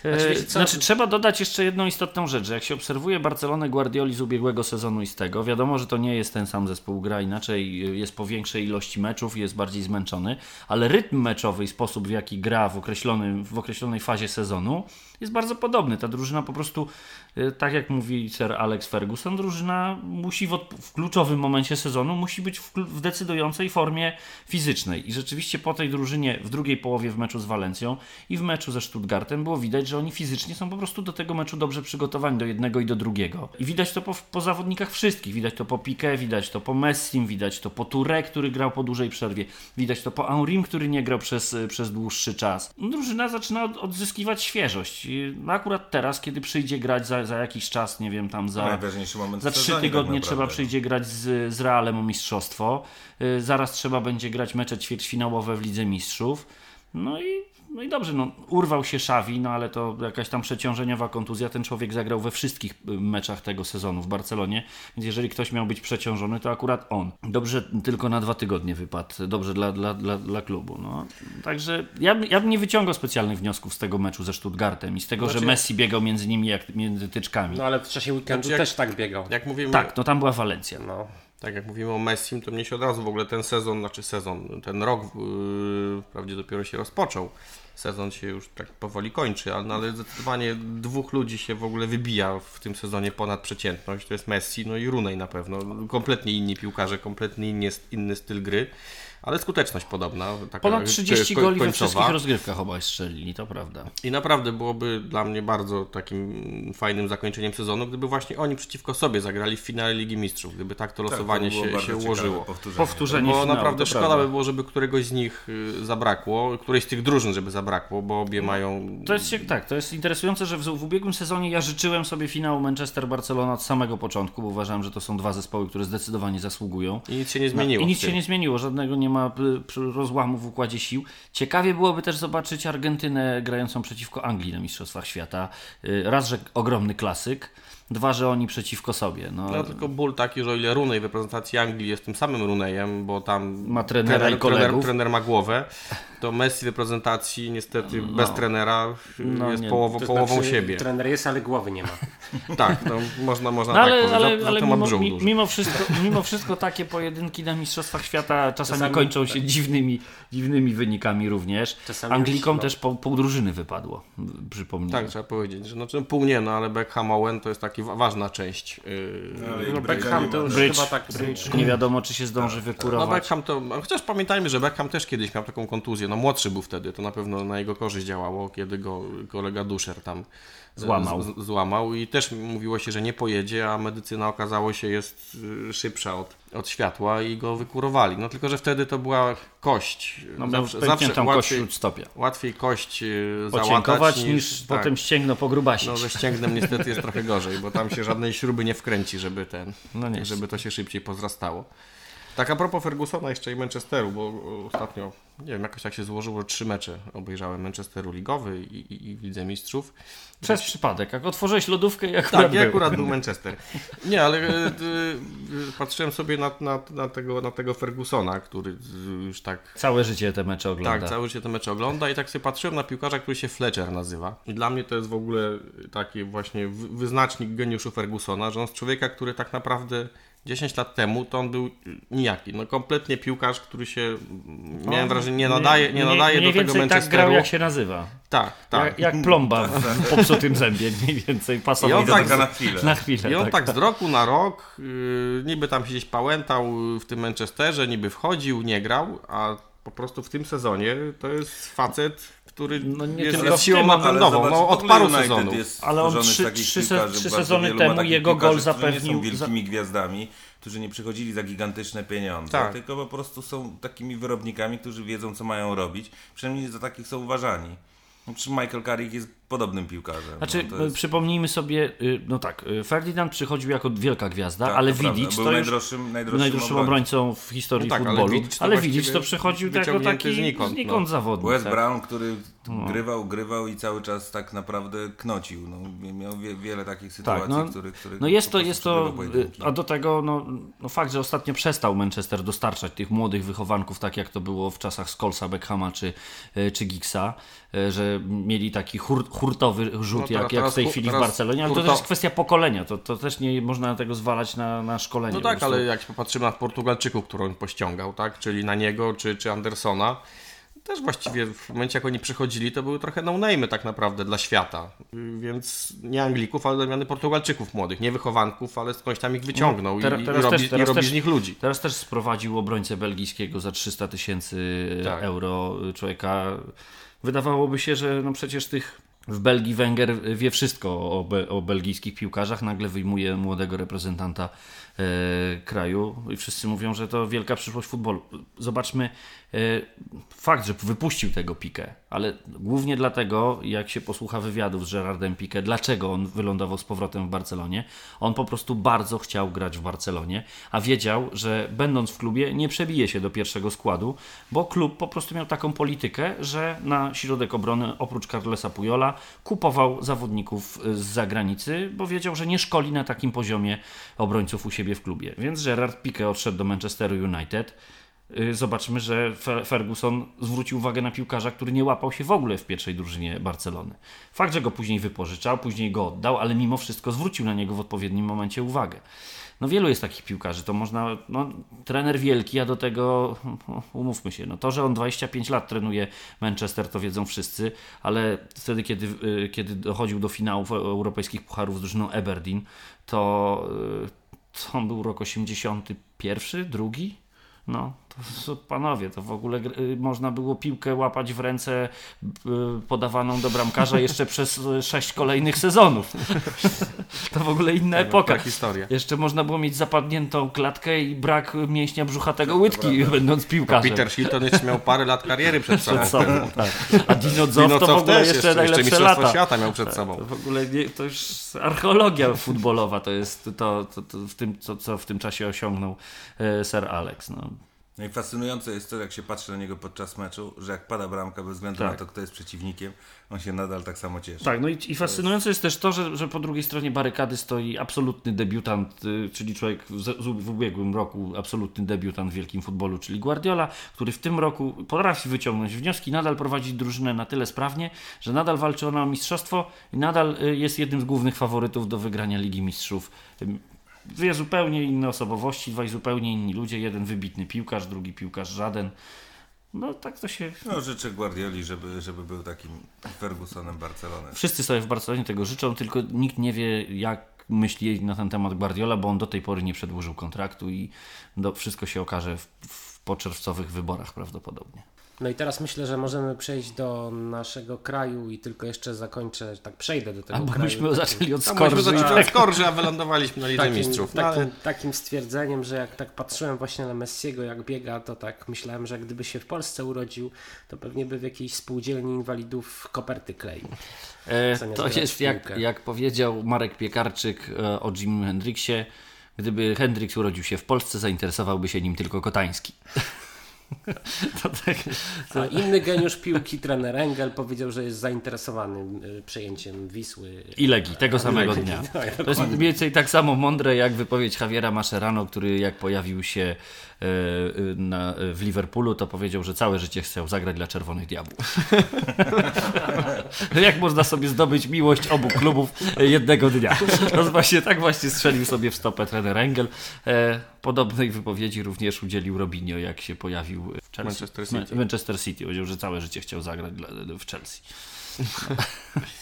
Znaczy, wiecie znaczy, trzeba dodać jeszcze jedną istotną rzecz, że jak się obserwuje Barcelonę Guardioli z ubiegłego sezonu i z tego, wiadomo, że to nie jest ten sam zespół, gra inaczej, jest po większej ilości meczów, jest bardziej zmęczony, ale rytm meczowy i sposób w jaki gra w, określonym, w określonej fazie sezonu jest bardzo podobny. Ta drużyna po prostu, e, tak jak mówi Sir Alex Ferguson, drużyna musi w, w kluczowym momencie sezonu musi być w, w decydującej formie fizycznej. I rzeczywiście po tej drużynie w drugiej połowie w meczu z Walencją i w meczu ze Stuttgartem było widać, że oni fizycznie są po prostu do tego meczu dobrze przygotowani, do jednego i do drugiego. I widać to po, po zawodnikach wszystkich. Widać to po Piqué, widać to po Messim, widać to po Touré, który grał po dużej przerwie. Widać to po Henrim, który nie grał przez, przez dłuższy czas. Drużyna zaczyna od, odzyskiwać świeżość. I no akurat teraz, kiedy przyjdzie grać za, za jakiś czas, nie wiem, tam za... Za trzy tygodnie tak trzeba przyjdzie grać z, z Realem o mistrzostwo. Y, Zaraz trzeba będzie grać mecze ćwierćfinałowe w Lidze Mistrzów. No i, no i dobrze, no, urwał się Szawi, no ale to jakaś tam przeciążeniowa kontuzja. Ten człowiek zagrał we wszystkich y, meczach tego sezonu w Barcelonie, więc jeżeli ktoś miał być przeciążony, to akurat on. Dobrze tylko na dwa tygodnie wypadł, dobrze dla, dla, dla, dla klubu. No. Także ja, bym- ja bym nie wyciągał specjalnych wniosków z tego meczu ze Stuttgartem i z tego, że Znaczy- Messi biegał między nimi jak między tyczkami. No ale w czasie weekendu Znaczy, jak- też tak biegał. Jak mówimy, Tak, no tam była Walencja. No. Tak jak mówimy o Messim, to mnie się od razu w ogóle ten sezon, znaczy sezon, ten rok yy, wprawdzie dopiero się rozpoczął. Sezon się już tak powoli kończy, ale, no, ale zdecydowanie dwóch ludzi się w ogóle wybija w tym sezonie ponad przeciętność. To jest Messi, no i Runej na pewno. Kompletnie inni piłkarze, kompletnie inny, inny styl gry, ale skuteczność podobna. Taka Ponad 30 ko- goli we wszystkich rozgrywkach obaj strzelili, to prawda. I naprawdę byłoby dla mnie bardzo takim fajnym zakończeniem sezonu, gdyby właśnie oni przeciwko sobie zagrali w finale Ligi Mistrzów, gdyby tak to Tak, losowanie to było się, się ułożyło. Powtórzenie. Powtórzenie Bo finału, naprawdę to szkoda prawda. by było, żeby któregoś z nich y, zabrakło, którejś z tych drużyn, żeby zabrakło, bo obie mają. To jest, tak, to jest interesujące, że w, w ubiegłym sezonie ja życzyłem sobie finału Manchester-Barcelona od samego początku, bo uważałem, że to są dwa zespoły, które zdecydowanie zasługują. I nic się nie zmieniło. I nic się nie zmieniło, żadnego nie ma y, rozłamu w układzie sił. Ciekawie byłoby też zobaczyć Argentynę grającą przeciwko Anglii na Mistrzostwach Świata. Y, Raz, że ogromny klasyk, dwa, że oni przeciwko sobie. No, No tylko ból taki, że o ile Runej w reprezentacji Anglii jest tym samym Runejem, bo tam Ma trenera i kolegów. trener, trener ma głowę, to Messi w reprezentacji niestety bez trenera No jest nie, połową, To połową znaczy, siebie. Trener jest, ale głowy nie ma. Tak, no, można, można No tak ale, powiedzieć. ale, ale za to ma mimo, brzuch mi- duży. mimo, wszystko, mimo wszystko takie pojedynki na Mistrzostwach Świata czasami, Czasami kończą tak. się dziwnymi, dziwnymi wynikami również. Czasami Anglikom no. też pół, pół drużyny wypadło, przypomnę. Tak, trzeba powiedzieć, że znaczy, pół nie, no ale Beckham Owen to jest taka wa- ważna część. Yy, No Beckham nie to już Bridge, chyba tak... Bridge, nie wiadomo czy się zdąży No wykurować. Beckham to, no, chociaż pamiętajmy, że Beckham też kiedyś miał taką kontuzję, no młodszy był wtedy, to na pewno na jego korzyść działało, kiedy go kolega Duszer tam Złamał. z- złamał i też mówiło się, że nie pojedzie, a medycyna okazało się jest y, szybsza od, od światła i go wykurowali. No tylko, że wtedy to była kość. No, miał pękniętą kość śródstopia. łatwiej kość y, załatać niż, tak. potem ścięgno pogrubasić. No ze ścięgnem niestety jest trochę gorzej, bo tam się żadnej śruby nie wkręci, żeby ten, No żeby to się szybciej pozrastało. Tak a propos Fergusona jeszcze i Manchesteru, bo ostatnio, nie wiem, jakoś tak się złożyło, że trzy mecze obejrzałem Manchesteru ligowy i, i, i Lidze Mistrzów. Przez przypadek. Jak otworzyłeś lodówkę i akurat Tak, i był. akurat był Manchester. Nie, ale e, e, patrzyłem sobie na, na, na, tego, na tego Fergusona, który e, już tak Całe życie te mecze ogląda. tak, cały życie te mecze ogląda i tak sobie patrzyłem na piłkarza, który się Fletcher nazywa. I dla mnie to jest w ogóle taki właśnie wy- wyznacznik geniuszu Fergusona, że on z człowieka, który tak naprawdę 10 lat temu to on był nijaki. No kompletnie piłkarz, który się, miałem wrażenie, nie nadaje, nie nadaje mniej do tego tak Manchesteru. grał, jak się nazywa. Tak, tak. Jak, jak plomba w popsutym zębie, mniej więcej pasował on I to tak na chwilę. na chwilę. I on tak. tak, z roku na rok, yy, niby tam się gdzieś pałętał w tym Manchesterze, niby wchodził, nie grał, a po prostu w tym sezonie to jest facet, który No nie jest, tylko siłą napędową, no, od paru United sezonów. Jest Ale on trzy- takich trzy trzy sezony temu jego gol którzy Nie zapewnił są wielkimi gwiazdami, którzy nie przychodzili za gigantyczne pieniądze, Tak. tylko po prostu są takimi wyrobnikami, którzy wiedzą, co mają robić. Przynajmniej za takich są uważani. Michael Carrick jest podobnym piłkarzem. Znaczy, no, to jest, przypomnijmy sobie, y, no tak, y, Ferdynand przychodził jako wielka gwiazda, tak, ale to. Vidic był to już najdroższym, najdroższym, najdroższym obrońcą w historii No tak, ale futbolu, to ale Vidic to przychodził jako taki znikąd, znikąd no. zawodnik. Wes tak. Brown, który grywał, grywał i cały czas tak naprawdę knocił. No, miał wie, wiele takich sytuacji, Tak, no, których, których no jest to, jest to, a do tego no, no fakt, że ostatnio przestał Manchester dostarczać tych młodych wychowanków, tak jak to było w czasach Skolsa, Beckhama czy, e, czy Giggsa, e, że mieli taki hur, hurtowy rzut No jak, jak w tej chwili w Barcelonie, ale to też jest kwestia pokolenia, to, to też nie można tego zwalać na, na szkolenie. No tak, ale jak popatrzymy na Portugalczyków, którą on pościągał, tak, czyli na niego, czy, czy Andersona, też właściwie w momencie jak oni przychodzili, to były trochę no-name'y tak naprawdę dla świata. Y, Więc nie Anglików, ale dla Portugalczyków młodych, nie wychowanków, ale skądś tam ich wyciągnął No, i, i, teraz robi, też- i teraz robi też- z nich ludzi. Teraz też sprowadził obrońcę belgijskiego za 300 tysięcy Tak. euro człowieka. Wydawałoby się, że no przecież tych w Belgii Węgier wie wszystko o, be, o belgijskich piłkarzach, nagle wyjmuje młodego reprezentanta e, kraju i wszyscy mówią, że to wielka przyszłość futbolu. Zobaczmy fakt, że wypuścił tego Piqué, ale głównie dlatego, jak się posłucha wywiadów z Gerardem Piqué, dlaczego on wylądował z powrotem w Barcelonie, on po prostu bardzo chciał grać w Barcelonie, a wiedział, że będąc w klubie nie przebije się do pierwszego składu, bo klub po prostu miał taką politykę, że na środek obrony oprócz Carlesa Pujola kupował zawodników z zagranicy, bo wiedział, że nie szkoli na takim poziomie obrońców u siebie w klubie. Więc Gerard Piqué odszedł do Manchesteru United. Y, Zobaczmy, że Fer- Ferguson zwrócił uwagę na piłkarza, który nie łapał się w ogóle w pierwszej drużynie Barcelony. Fakt, że go później wypożyczał, później go oddał, ale mimo wszystko zwrócił na niego w odpowiednim momencie uwagę. No wielu jest takich piłkarzy, to można, no trener wielki, a do tego, no, umówmy się, no to, że on 25 lat trenuje Manchester, to wiedzą wszyscy, ale wtedy, kiedy, y, kiedy dochodził do finałów europejskich pucharów z drużyną Aberdeen, to, y, to on był rok 81, drugi? No, to, to panowie, to w ogóle y, można było piłkę łapać w ręce y, podawaną do bramkarza jeszcze przez y, sześć kolejnych sezonów. to w ogóle inna epoka. Ta historia. Jeszcze można było mieć zapadniętą klatkę i brak mięśnia brzuchatego łydki, będąc piłkarzem. Peter Shilton jeszcze miał parę lat kariery przed sobą. przed sobą, tak. A Dino Dino to w ogóle jeszcze, jeszcze, jeszcze najlepsze Mistrzostwo lata. Świata miał przed sobą. To w ogóle nie, to już archeologia futbolowa to jest to, to, to w tym, co, co w tym czasie osiągnął e, Sir Alex. No. No i fascynujące jest to, jak się patrzy na niego podczas meczu, że jak pada bramka, bez względu Tak. na to, kto jest przeciwnikiem, on się nadal tak samo cieszy. Tak, no i, i fascynujące jest też to, że, że po drugiej stronie barykady stoi absolutny debiutant, y, czyli człowiek w, w ubiegłym roku absolutny debiutant w wielkim futbolu, czyli Guardiola, który w tym roku potrafi wyciągnąć wnioski, nadal prowadzi drużynę na tyle sprawnie, że nadal walczy ona o mistrzostwo i nadal y, jest jednym z głównych faworytów do wygrania Ligi Mistrzów. Dwie zupełnie inne osobowości, dwaj zupełnie inni ludzie, jeden wybitny piłkarz, drugi piłkarz żaden. No tak to się No życzę Guardioli, żeby, żeby był takim Fergusonem Barcelony. Wszyscy sobie w Barcelonie tego życzą, tylko nikt nie wie, jak myśli na ten temat Guardiola, bo on do tej pory nie przedłużył kontraktu i do, wszystko się okaże w, w poczerwcowych wyborach prawdopodobnie. No i teraz myślę, że możemy przejść do naszego kraju i tylko jeszcze zakończę, tak przejdę do tego Albo kraju. myśmy zaczęli od A myśmy skorży. zaczęli od skorży, a wylądowaliśmy na Lidze takim, Mistrzów. No, takim, ale... takim stwierdzeniem, że jak tak patrzyłem właśnie na Messiego, jak biega, to tak myślałem, że gdyby się w Polsce urodził, to pewnie by w jakiejś spółdzielni inwalidów koperty kleił. E, to jest jak, jak powiedział Marek Piekarczyk e, o Jimie Hendriksie. Gdyby Hendriks urodził się w Polsce, zainteresowałby się nim tylko Kotański. to tak, A inny geniusz piłki, trener Engel, powiedział, że jest zainteresowany y, przejęciem Wisły. I Legii, tego samego Legii. dnia. No, To jest mniej więcej tak samo mądre jak wypowiedź Javiera Mascherano, który jak pojawił się na, w Liverpoolu, to powiedział, że całe życie chciał zagrać dla Czerwonych Diabłów. jak można sobie zdobyć miłość obu klubów jednego dnia? To właśnie tak właśnie strzelił sobie w stopę trener Engel. E, podobnej wypowiedzi również udzielił Robinho, jak się pojawił w Chelsea. Manchester City. Ma- Manchester City. Powiedział, że całe życie chciał zagrać w Chelsea. No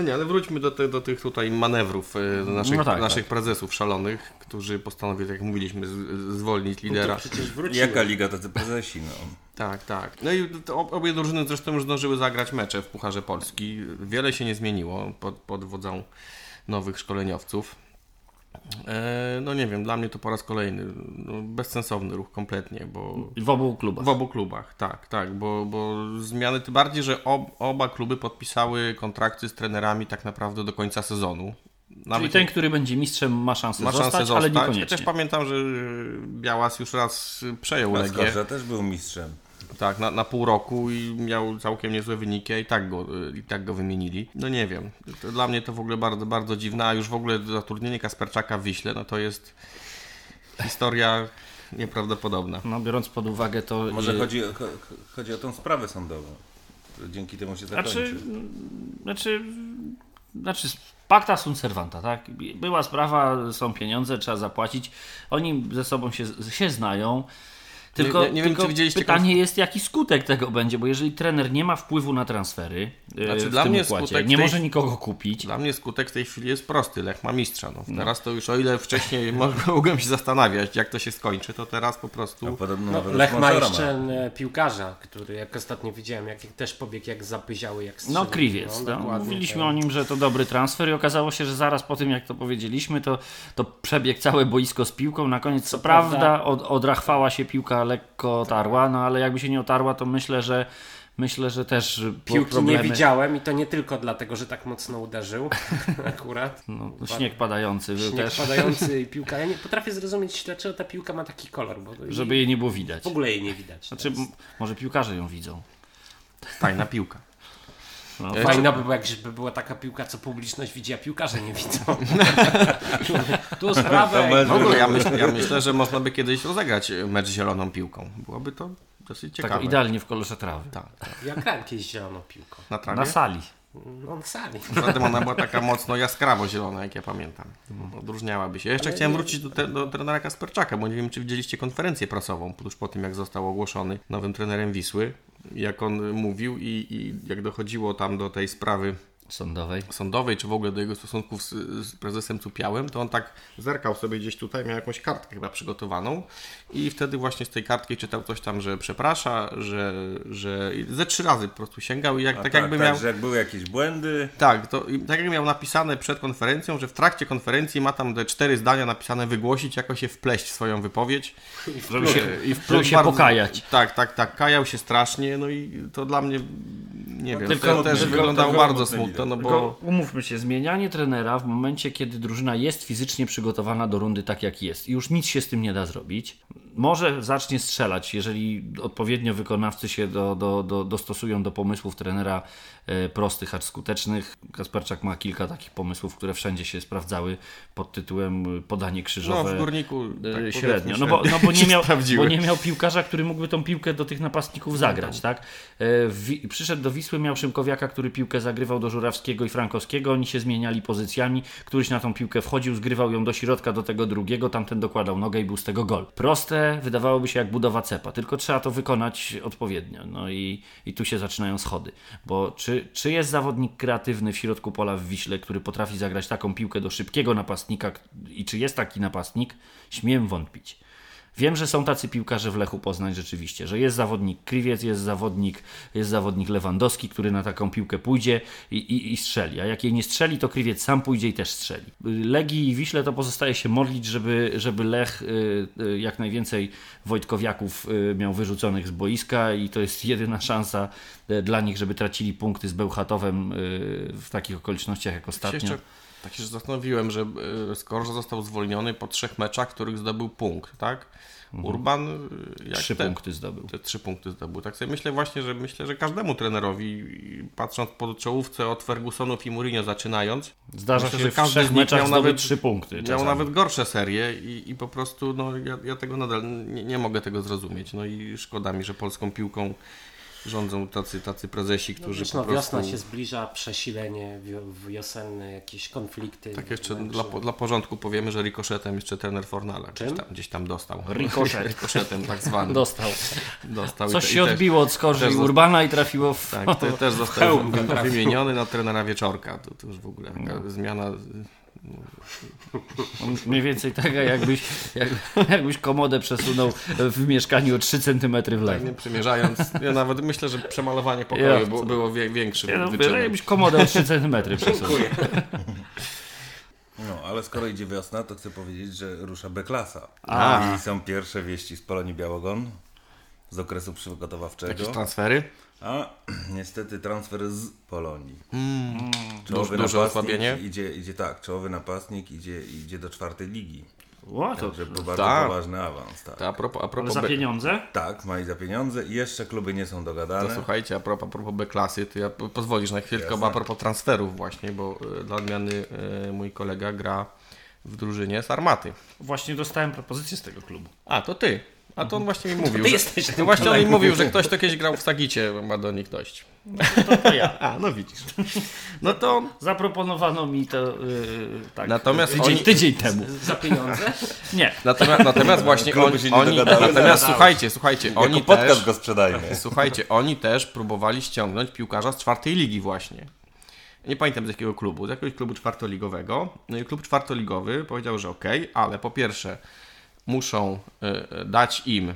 nie, ale wróćmy do, te, do tych tutaj manewrów e, naszych, No tak, naszych prezesów szalonych, którzy postanowili, tak jak mówiliśmy, z, zwolnić lidera. Przecież wrócił. Jaka liga tacy prezesi, no. Tak, tak. No i obie drużyny zresztą już zdążyły zagrać mecze w Pucharze Polski. Wiele się nie zmieniło pod, pod wodzą nowych szkoleniowców. E, no nie wiem, dla mnie to po raz kolejny no, bezsensowny ruch kompletnie, bo W obu klubach. w obu klubach, tak, tak, bo, bo zmiany, tym bardziej, że ob, oba kluby podpisały kontrakty z trenerami tak naprawdę do końca sezonu. Czyli ten, który będzie mistrzem ma szansę, ma zostać, szansę zostać, ale niekoniecznie. Chociaż pamiętam, że Białas już raz przejął Legię. Skorża też był mistrzem. Tak, na, na pół roku i miał całkiem niezłe wyniki, a i tak go, i tak go wymienili. No nie wiem, to dla mnie to w ogóle bardzo, bardzo dziwne, a już w ogóle zatrudnienie Kasperczaka w Wiśle, no to jest historia nieprawdopodobna. No, biorąc pod uwagę to... Może chodzi, chodzi o tą sprawę sądową. Dzięki temu się zakończy. Znaczy, znaczy, znaczy pacta sunt servanta, tak? Była sprawa, są pieniądze, trzeba zapłacić. Oni ze sobą się, się znają. Tylko, Nie- nie wiem, tylko czy widzieliście pytanie jest, jaki skutek tego będzie, bo jeżeli trener nie ma wpływu na transfery y, Znaczy, w dla tym mnie układzie, skutek nie tej- może nikogo kupić, Dla mnie skutek w tej chwili jest prosty. Lech ma mistrza. No, teraz to już o ile wcześniej mogłem się zastanawiać, jak to się skończy, to teraz po prostu. podobno No, Lech ma jeszcze e, piłkarza, który jak ostatnio widziałem, jak też pobiegł jak zapyziały, jak No, strzelił. Kriwiec. No, dokładnie, Mówiliśmy tak. o nim, że to dobry transfer i okazało się, że zaraz po tym, jak to powiedzieliśmy, to, to przebiegł całe boisko z piłką. Na koniec, co prawda, prawda- od, odrachwała się piłka lekko otarła, no ale jakby się nie otarła, to myślę, że myślę, że też Piłki problemy. nie widziałem i to nie tylko dlatego, że tak mocno uderzył akurat. No, śnieg padający był Śnieg też, padający i piłka. Ja nie potrafię zrozumieć, dlaczego ta piłka ma taki kolor, bo żeby jej nie było widać. w ogóle jej nie widać. Znaczy, może piłkarze ją widzą. Fajna piłka. No, Ja Fajna by była, jakby była taka piłka, co publiczność widzi, a piłkarze nie widzą. tu sprawę. To W ogóle ja myślę, ja myślę, że można by kiedyś rozegrać mecz zieloną piłką. Byłoby to dosyć tak ciekawe. idealnie w kolorze trawy. Tak, tak. Ja grałem kiedyś zieloną piłką. Na trawie. Na sali. No na sali. Zatem ona była taka mocno jaskrawo zielona, jak ja pamiętam. Odróżniałaby się. Ja jeszcze chciałem wrócić do, te, do trenera Kasperczaka, bo nie wiem, czy widzieliście konferencję prasową tuż po tym, jak został ogłoszony nowym trenerem Wisły. Jak on mówił i, i jak dochodziło tam do tej sprawy Sądowej. sądowej, czy w ogóle do jego stosunków z, z prezesem Cupiałem, to on tak zerkał sobie gdzieś tutaj, miał jakąś kartkę chyba przygotowaną i wtedy właśnie z tej kartki czytał coś tam, że przeprasza, że, że i ze trzy razy po prostu sięgał i jak, tak, tak, jakby tak, miał... że jak były jakieś błędy, Tak, to i tak jak miał napisane przed konferencją, że w trakcie konferencji ma tam te cztery zdania napisane wygłosić, jako się wpleść w swoją wypowiedź. Żeby się, I się pokajać. Tak, tak, tak, kajał się strasznie, no i to dla mnie, nie wiem, tylko- to też tylko- wyglądało bardzo mocno no Tylko bo... umówmy się, zmienianie trenera w momencie, kiedy drużyna jest fizycznie przygotowana do rundy tak jak jest. I już nic się z tym nie da zrobić, może zacznie strzelać, jeżeli odpowiednio wykonawcy się do, do, do, dostosują do pomysłów trenera prostych, acz skutecznych. Kasperczak ma kilka takich pomysłów, które wszędzie się sprawdzały pod tytułem e, podanie No, krzyżowe. w górniku E, tak średnio. No bo, no bo, nie miał, bo nie miał piłkarza, który mógłby tą piłkę do tych napastników zagrać, tak? E, przyszedł do Wisły, miał Szymkowiaka, który piłkę zagrywał do Żurawskiego i Frankowskiego, oni się zmieniali pozycjami, któryś na tą piłkę wchodził, zgrywał ją do środka, do tego drugiego, tamten dokładał nogę i był z tego gol. Proste, wydawałoby się jak budowa cepa, tylko trzeba to wykonać odpowiednio. No i, i tu się zaczynają schody, bo czy, czy jest zawodnik kreatywny w środku pola w Wiśle, który potrafi zagrać taką piłkę do szybkiego napastnika i czy jest taki napastnik? Śmiem wątpić. Wiem, że są tacy piłkarze w Lechu Poznań rzeczywiście, że jest zawodnik Kriwiec, jest zawodnik, jest zawodnik Lewandowski, który na taką piłkę pójdzie i, i, i strzeli. A jak jej nie strzeli, to Kriwiec sam pójdzie i też strzeli. Legii i Wiśle to pozostaje się modlić, żeby, żeby Lech y, y, jak najwięcej Wojtkowiaków y, miał wyrzuconych z boiska i to jest jedyna szansa dla nich, żeby tracili punkty z Bełchatowem w takich okolicznościach jak ostatnio. jeszcze tak się zastanowiłem, że y, Skorża został zwolniony po trzech meczach, których zdobył punkt, tak? Urban y, jak Trzy te, punkty zdobył. Te trzy punkty zdobył. Tak sobie myślę właśnie, że myślę, że każdemu trenerowi, patrząc po czołówce od Fergusonów i Mourinho zaczynając, Zdarza myślę, się, że w każdy trzech meczach miał nawet- trzy punkty. Miał czasami. nawet gorsze serie i, i po prostu no, ja, ja tego nadal nie, nie mogę tego zrozumieć. No i szkoda mi, że polską piłką rządzą tacy, tacy prezesi, którzy Wiesz, po no, prostu... wiosna się zbliża, przesilenie wio- wiosenne, jakieś konflikty. Tak jeszcze dla, dla porządku powiemy, że rikoszetem jeszcze trener Fornala gdzieś tam, gdzieś tam dostał. Ricochet. Rikoszetem tak zwanym. Dostał. dostał Coś te- się odbiło od Skorzy też Urbana i trafiło w... Tak, te, też został wy- wymieniony na trenera Wieczorka. To, to już w ogóle taka zmiana. Mniej więcej taka jakbyś, jak, jakbyś komodę przesunął w mieszkaniu o 3 cm w Tak, lewo. nie przymierzając. Ja nawet myślę, że przemalowanie pokoju Ja było, było wie, większy Ja no, jakbyś komodę o 3 cm przesunął. No, ale skoro idzie wiosna, to chcę powiedzieć, że rusza B-klasa. A. I są pierwsze wieści z Polonii Białogon z okresu przygotowawczego. Jakieś transfery? A niestety transfer z Polonii. Duż, duże osłabienie? Idzie, idzie tak, czołowy napastnik idzie, idzie do czwartej ligi. Ło, to, Także po bardzo tak. poważny awans. Tak. To a propos, a ale propos za B- pieniądze? tak, ma i za pieniądze i jeszcze kluby nie są dogadane. To słuchajcie, a propos, a propos B-klasy, to ja po- pozwolisz na chwilkę, bo a propos transferów właśnie, bo e, dla odmiany e, mój kolega gra w drużynie z Armaty. Właśnie dostałem propozycję z tego klubu. A, to ty. A to on właśnie mi mówił. ty że, jesteś no właśnie on mi mówił, że ktoś to kiedyś grał w Sagicie, ma do nich dość. To, to ja. A, no widzisz. No to Zaproponowano mi to yy, tak, Natomiast tydzień, oni- tydzień temu. Za pieniądze? Nie. natomiast, natomiast właśnie Kluby oni, natomiast słuchajcie, słuchajcie, Jako oni podcast też, go sprzedajmy. słuchajcie, oni też próbowali ściągnąć piłkarza z czwartej ligi właśnie. Nie pamiętam z jakiego klubu, z jakiegoś klubu czwartoligowego. No i klub czwartoligowy powiedział, że ok, ale po pierwsze muszą y, dać im,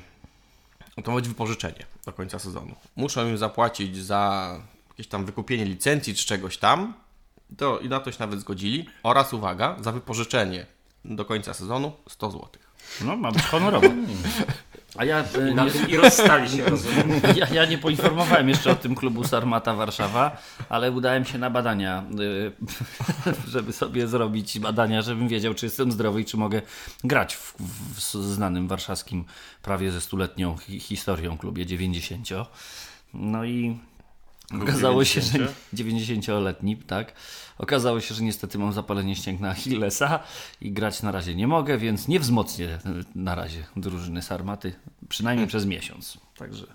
to ma być wypożyczenie do końca sezonu. Muszą im zapłacić za jakieś tam wykupienie licencji czy czegoś tam. To, I na to się nawet zgodzili. Oraz uwaga, za wypożyczenie do końca sezonu 100 zł. No, ma być honorowo. A ja, y, Na nie, i rozstali się, rozumiem. ja, ja nie poinformowałem jeszcze o tym klubu Sarmata Warszawa, ale udałem się na badania, y, żeby sobie zrobić badania, żebym wiedział, czy jestem zdrowy i czy mogę grać w, w znanym warszawskim prawie ze stuletnią hi historią klubie 90. No i okazało się, że 90-letni, tak. Okazało się, że niestety mam zapalenie ścięgna Achillesa i grać na razie nie mogę, więc nie wzmocnię na razie drużyny Sarmaty, przynajmniej przez miesiąc. Także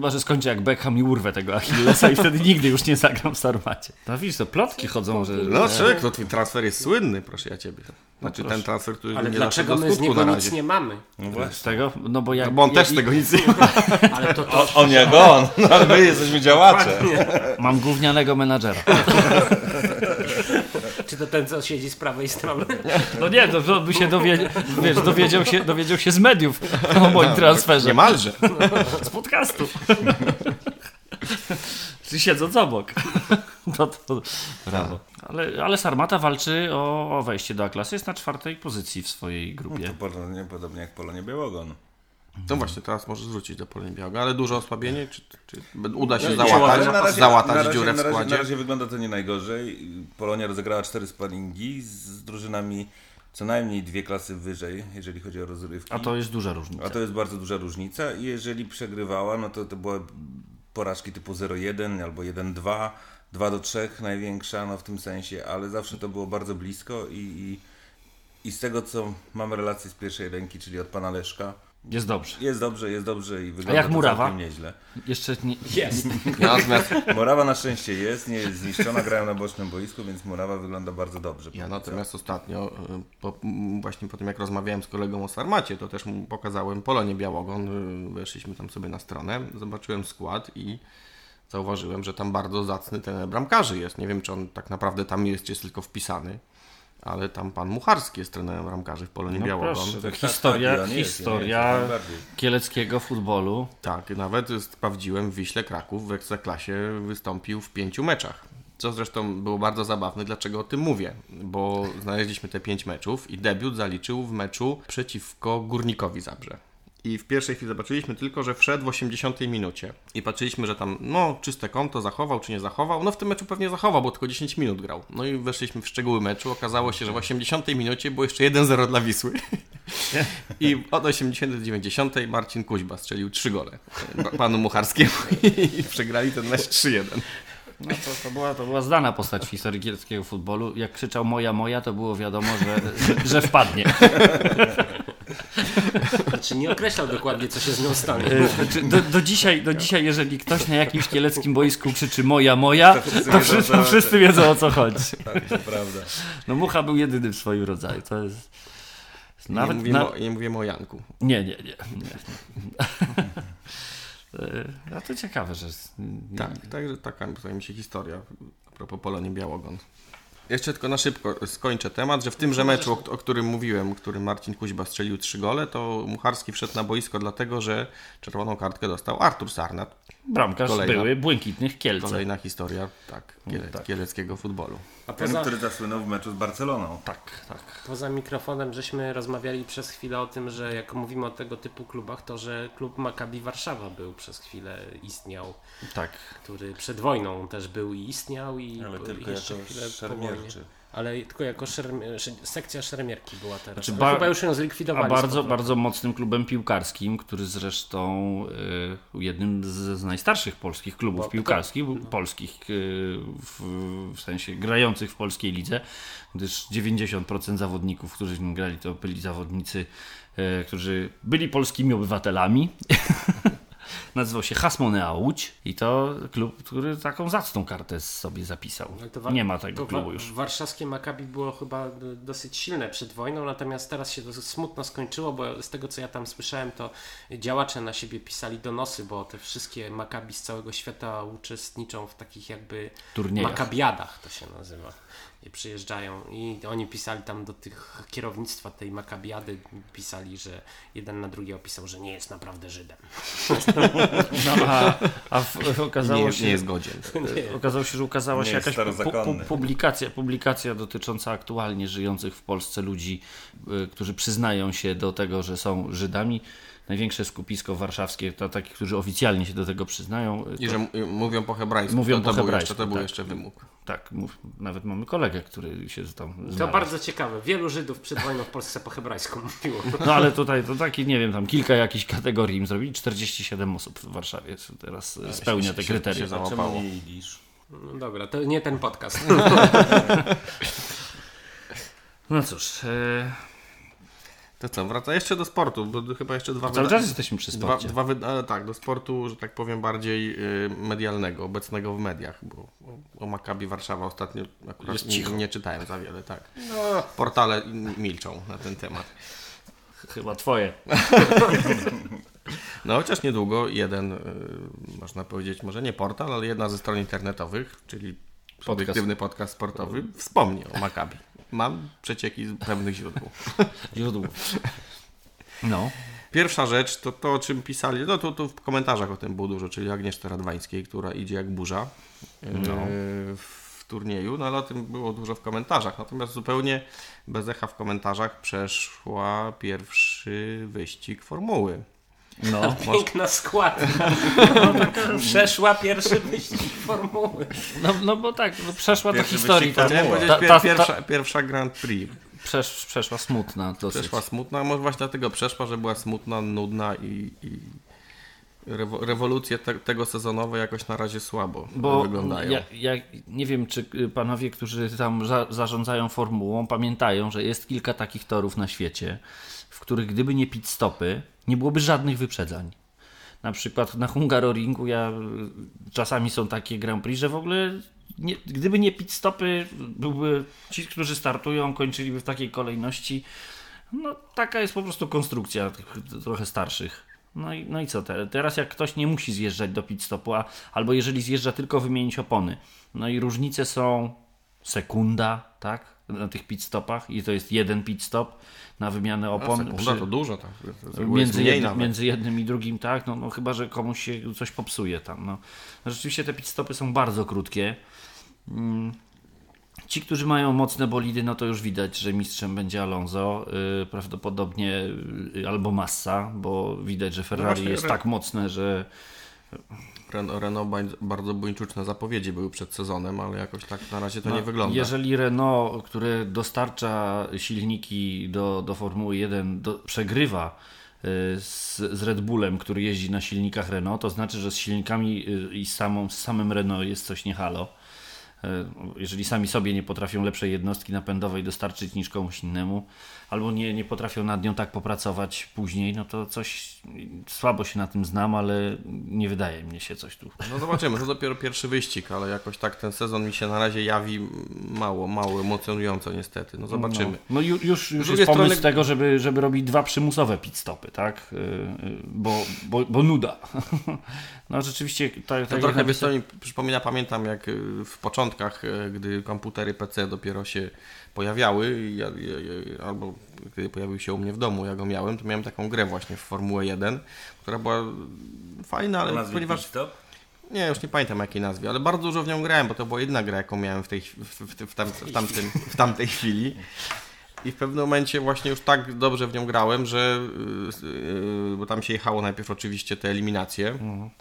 chyba, że skończę jak Beckham i urwę tego Achillesa i wtedy nigdy już nie zagram w Sarmacie. No widzisz, to plotki chodzą, że... No człowiek, to twój transfer jest słynny, proszę ja ciebie. Znaczy ten transfer, który Ale nie dlaczego my z niego nic nie mamy? Z tego, no bo jak... No bo on ja- też tego nic nie ma. Ale to, to On jak on, no, ale my jesteśmy działacze. Mam gównianego menadżera. czy to ten, co siedzi z prawej strony? No nie, to, to by się dowiedział, wiesz, dowiedział się, dowiedział się z mediów o moim transferze. Niemalże. Z podcastu. Czy siedząc obok. No to brawo. Ale, ale Sarmata walczy o, o wejście do A-klasy. Jest na czwartej pozycji w swojej grupie. To podobnie, podobnie jak Polonie Białogon. No właśnie, teraz możesz wrócić do Polonii Białego, ale duże osłabienie, czy, czy uda się No, załatać, na razie- załatać na razie- dziurę w na razie, składzie? Na razie wygląda to nie najgorzej. Polonia rozegrała cztery sparingi z drużynami co najmniej dwie klasy wyżej, jeżeli chodzi o rozrywki. A to jest duża różnica. A to jest bardzo duża różnica i jeżeli przegrywała, no to to były porażki typu 0-1 albo 1-2, 2 do 3 największa, no w tym sensie, ale zawsze to było bardzo blisko i, i, i z tego co mam relacje z pierwszej ręki, czyli od pana Leszka, Jest dobrze. jest dobrze, jest dobrze i wygląda jak to Murawa? całkiem nieźle. Jeszcze nie, Jest. Natomiast Murawa na szczęście jest, nie jest zniszczona, grają na bocznym boisku, więc Murawa wygląda bardzo dobrze. ja natomiast ostatnio, y, po, właśnie po tym jak rozmawiałem z kolegą o Sarmacie, to też mu pokazałem Polonię Białogon, y, weszliśmy tam sobie na stronę, zobaczyłem skład i zauważyłem, że tam bardzo zacny ten bramkarzy jest. Nie wiem, czy on tak naprawdę tam jest, czy jest tylko wpisany. Ale tam pan Mucharski jest trenerem ramkarzy w Polonie No Białogon. proszę, to Tak, historia, tak, jest, historia jest, kieleckiego futbolu. Tak, nawet sprawdziłem w Wiśle Kraków w Ekstraklasie wystąpił w pięciu meczach. Co zresztą było bardzo zabawne, dlaczego o tym mówię, bo znaleźliśmy te pięć meczów i debiut zaliczył w meczu przeciwko Górnikowi Zabrze. I w pierwszej chwili zobaczyliśmy tylko, że wszedł w 80 minucie. I patrzyliśmy, że tam, no, czyste konto, zachował czy nie zachował. No, w tym meczu pewnie zachował, bo tylko 10 minut grał. No i weszliśmy w szczegóły meczu. Okazało się, że w 80 minucie było jeszcze 1-0 dla Wisły. I od 80 do 90 Marcin Kuźba strzelił 3 gole pa- panu Mucharskiemu i przegrali ten mecz 3-1. No to, to, była, to była znana postać w historii kieleckiego futbolu. Jak krzyczał moja, moja, to było wiadomo, że, że, że wpadnie. Znaczy nie określał dokładnie, co się z nią stanie. E, Znaczy, do, do, dzisiaj, do dzisiaj, jeżeli ktoś na jakimś kieleckim boisku krzyczy moja, moja, to wszyscy wszyscy, wiedzą, to wszyscy wiedzą o co chodzi. Tak, to prawda. No Mucha był jedyny w swoim rodzaju. To jest... Nie, Nawet mówimy, na... o, nie mówimy o Janku. Nie, nie, nie. nie. E, A to ciekawe, że... Tak, także taka tutaj mi się historia a propos Polonii Białogon. Jeszcze tylko na szybko skończę temat, że w tymże meczu, o, o którym mówiłem, w którym Marcin Kuźba strzelił trzy gole, to Mucharski wszedł na boisko dlatego, że czerwoną kartkę dostał Artur Sarnat. Bramkarz Kolejna. były błękitnych Kielce. Kolejna historia tak, kiele, tak. kieleckiego futbolu. A Ten, poza, który zasłynął w meczu z Barceloną. Tak, tak. poza mikrofonem żeśmy rozmawiali przez chwilę o tym, że jak mówimy o tego typu klubach, to że klub Maccabi Warszawa był przez chwilę, istniał, Tak. który przed wojną też był i istniał i Ale i tylko jeszcze jako chwilę po wojnie. Ale tylko jako szerm... sekcja szermierki była teraz. Znaczy, ba- chyba już ją A zlikwidowali. z bardzo, bardzo mocnym klubem piłkarskim, który zresztą y, jednym z, z najstarszych polskich klubów Bo- piłkarskich, polskich y, w, w sensie grających w polskiej lidze, gdyż 90% zawodników, którzy w nim grali, to byli zawodnicy, y, którzy byli polskimi obywatelami. Nazywał się Hasmonea Łódź i to klub, który taką zacną kartę sobie zapisał. Wa- Nie ma tego klubu już. Warszawskie Maccabi było chyba dosyć silne przed wojną, natomiast teraz się to smutno skończyło, bo z tego co ja tam słyszałem, to działacze na siebie pisali donosy, bo te wszystkie Maccabi z całego świata uczestniczą w takich jakby Turniejach. Maccabiadach to się nazywa. Przyjeżdżają i oni pisali tam do tych kierownictwa tej Maccabiady, pisali, że jeden na drugi opisał, że nie jest naprawdę Żydem. No, a, a w, okazało Nie, się, nie jest godzien. Okazało się, że ukazała Nie się jakaś pu- publikacja, publikacja dotycząca aktualnie żyjących w Polsce ludzi, y, którzy przyznają się do tego, że są Żydami. Największe skupisko warszawskie to takich, którzy oficjalnie się do tego przyznają. y, I To, że m- mówią po hebrajsku. Mówią to, to po był hebrajsku, Jeszcze, to był tak. jeszcze wymóg. tak, mów, nawet mamy kolegę, który się tam To znalazł. bardzo ciekawe. Wielu Żydów przed wojną w Polsce po hebrajsku mówiło. No ale tutaj to taki, nie wiem, tam kilka jakichś kategorii im zrobili. 47 osób w Warszawie teraz y, spełnia te się- kryteria. się Czemu Załapało. No dobra, to nie ten podcast. No cóż, e, To co, wraca jeszcze do sportu, bo chyba jeszcze dwa cały czas jesteśmy przy Dwa, sporcie. dwa wyda- ale tak, do sportu, że tak powiem, bardziej y, medialnego, obecnego w mediach, bo o, Maccabi Warszawa ostatnio akurat nie, nie czytałem za wiele, tak. Portale milczą na ten temat. Chyba twoje. No chociaż niedługo jeden, y, można powiedzieć, może nie portal, ale jedna ze stron internetowych, czyli subiektywny podcast sportowy, wspomni o Maccabi. Mam przecieki z pewnych źródeł. Źródło. No. Pierwsza rzecz to to, o czym pisali, no to, to w komentarzach o tym było dużo, czyli Agnieszce Radwańskiej, która idzie jak burza yy, w turnieju, no ale o tym było dużo w komentarzach. Natomiast zupełnie bez echa w komentarzach przeszła pierwszy wyścig formuły. No. Piękna składka. Przeszła pierwszy wyścig formuły. No, no bo tak, no przeszła do Pierwszy historii. wyścig Ta, ta, ta, pierwsza, ta, pierwsza Grand Prix. przesz, przeszła smutna dosyć. Przeszła smutna, może właśnie dlatego przeszła, że była smutna, nudna i, i rewolucje te, tego sezonowe jakoś na razie słabo Bo wyglądają. ja, ja nie wiem, czy y, panowie, którzy tam za, zarządzają formułą, pamiętają, że jest kilka takich torów na świecie, w których gdyby nie pit stopy, nie byłoby żadnych wyprzedzań. Na przykład na Hungaroringu ja y, czasami są takie Grand Prix, że w ogóle nie, gdyby nie pit stopy, byłby ci, którzy startują, kończyliby w takiej kolejności. No taka jest po prostu konstrukcja tych trochę starszych. No i, no i co te, teraz jak ktoś nie musi zjeżdżać do pit stopu, a, albo jeżeli zjeżdża tylko wymienić opony. No i różnice są sekunda, tak? na tych pit stopach i to jest jeden pit stop na wymianę opon. Sekunda przy- to dużo, tak. To między, jednym, między jednym i drugim, tak, no, no chyba, że komuś się coś popsuje tam. No. No, rzeczywiście te pit stopy są bardzo krótkie. Mm. Ci, którzy mają mocne bolidy, no to już widać, że mistrzem będzie Alonso, yy, prawdopodobnie yy, albo Massa, bo widać, że Ferrari właśnie, jest tak mocne, że Ren- Renault bardzo buńczuczne zapowiedzi były przed sezonem, ale jakoś tak na razie to No, nie wygląda. Jeżeli Renault, które dostarcza silniki do, do Formuły 1, do, przegrywa y, z, z Red Bullem, który jeździ na silnikach Renault, to znaczy, że z silnikami y, i samą, z samym Renault jest coś nie halo. Y, Jeżeli sami sobie nie potrafią lepszej jednostki napędowej dostarczyć niż komuś innemu, albo nie, nie potrafią nad nią tak popracować później, no to coś słabo się na tym znam, ale nie wydaje mi się coś tu. No zobaczymy, to dopiero pierwszy wyścig, ale jakoś tak ten sezon mi się na razie jawi mało, mało emocjonująco niestety. No zobaczymy. No, no ju- już, już drugiej jest pomysł strony- tego, żeby, żeby robić dwa przymusowe pit stopy, tak? Yy, yy, Bo, bo, bo nuda. No rzeczywiście tak, To tak jak trochę wiesz, co mi przypomina, pamiętam jak y, w początkach, y, gdy komputery PC dopiero się pojawiały, albo gdy pojawił się u mnie w domu, ja go miałem, to miałem taką grę właśnie w Formułę 1, która była fajna, ale ponieważ stop. Nie, już nie pamiętam jakiej nazwie, ale bardzo dużo w nią grałem, bo to była jedna gra, jaką miałem w, tej, w, w, w, tam, w, tamtym, w tamtej chwili. I w pewnym momencie właśnie już tak dobrze w nią grałem, że yy, bo tam się jechało najpierw oczywiście te eliminacje,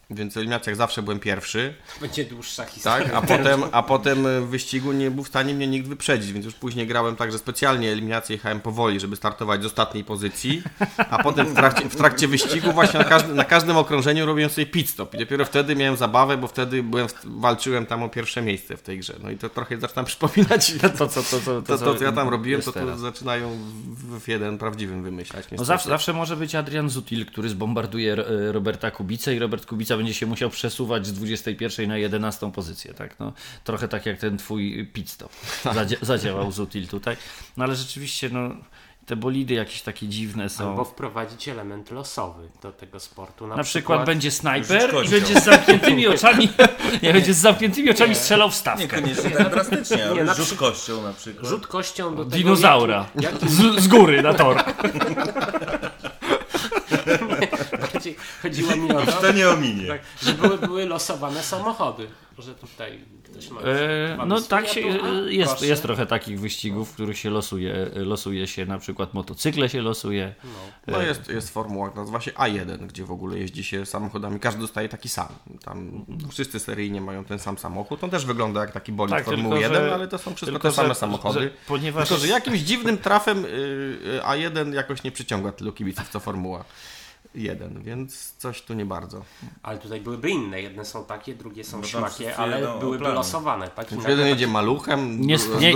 więc w eliminacjach zawsze byłem pierwszy, Będzie dłuższa historia. tak, a potem, a potem w wyścigu nie był w stanie mnie nikt wyprzedzić, więc już później grałem tak, że specjalnie eliminację jechałem powoli, żeby startować z ostatniej pozycji, a potem w trakcie, w trakcie wyścigu właśnie na, każdy, na każdym okrążeniu robiłem sobie pit stop i dopiero wtedy miałem zabawę, bo wtedy byłem, walczyłem tam o pierwsze miejsce w tej grze. No i to trochę zaczynam przypominać to, co, to, to, to, to, co ja tam robiłem, to, to. Zaczynają w, jeden prawdziwym wymyślać. No zawsze, zawsze może być Adrian Zutil, który zbombarduje e, Roberta Kubicę i Robert Kubica będzie się musiał przesuwać z 21 na 11 pozycję. Tak? No, trochę tak jak ten twój pit stop zadziałał Zutil tutaj. No ale rzeczywiście no, te bolidy jakieś takie dziwne są. Albo wprowadzić element losowy do tego sportu. Na, Na przykład będzie snajper i będzie z zamkniętymi oczami, nie będzie z zamkniętymi oczami strzelał w stawkę. Niekoniecznie tak drastycznie, ale Nie, na rzut kością na przykład. Rzut kością do tego, Dinozaura Jaki, jaki z, z góry na tor. bardziej chodziło mi o to, To nie ominie. tak, że były, były losowane samochody. Że tutaj ktoś ma. E, ma no tak się, tu, e, jest, proszę. jest trochę takich wyścigów, w których się losuje, e, losuje się na przykład motocykle się losuje. No jest, jest formuła, nazywa się A1, gdzie w ogóle jeździ się samochodami, każdy dostaje taki sam. Tam wszyscy seryjnie mają ten sam samochód. On też wygląda jak taki bolid Tak, Formuły tylko, 1, że- ale to są wszystko tylko, te same że- samochody. że- ponieważ- Tylko, że jakimś dziwnym trafem y, y, A1 jakoś nie przyciąga tylu kibiców co Formuła 1, więc coś tu nie bardzo. Ale tutaj byłyby inne. Jedne są takie, drugie są śmakie, wszyscy ale byłyby losowane. Tak? I Jeden nagle jedzie maluchem, Nie, nie,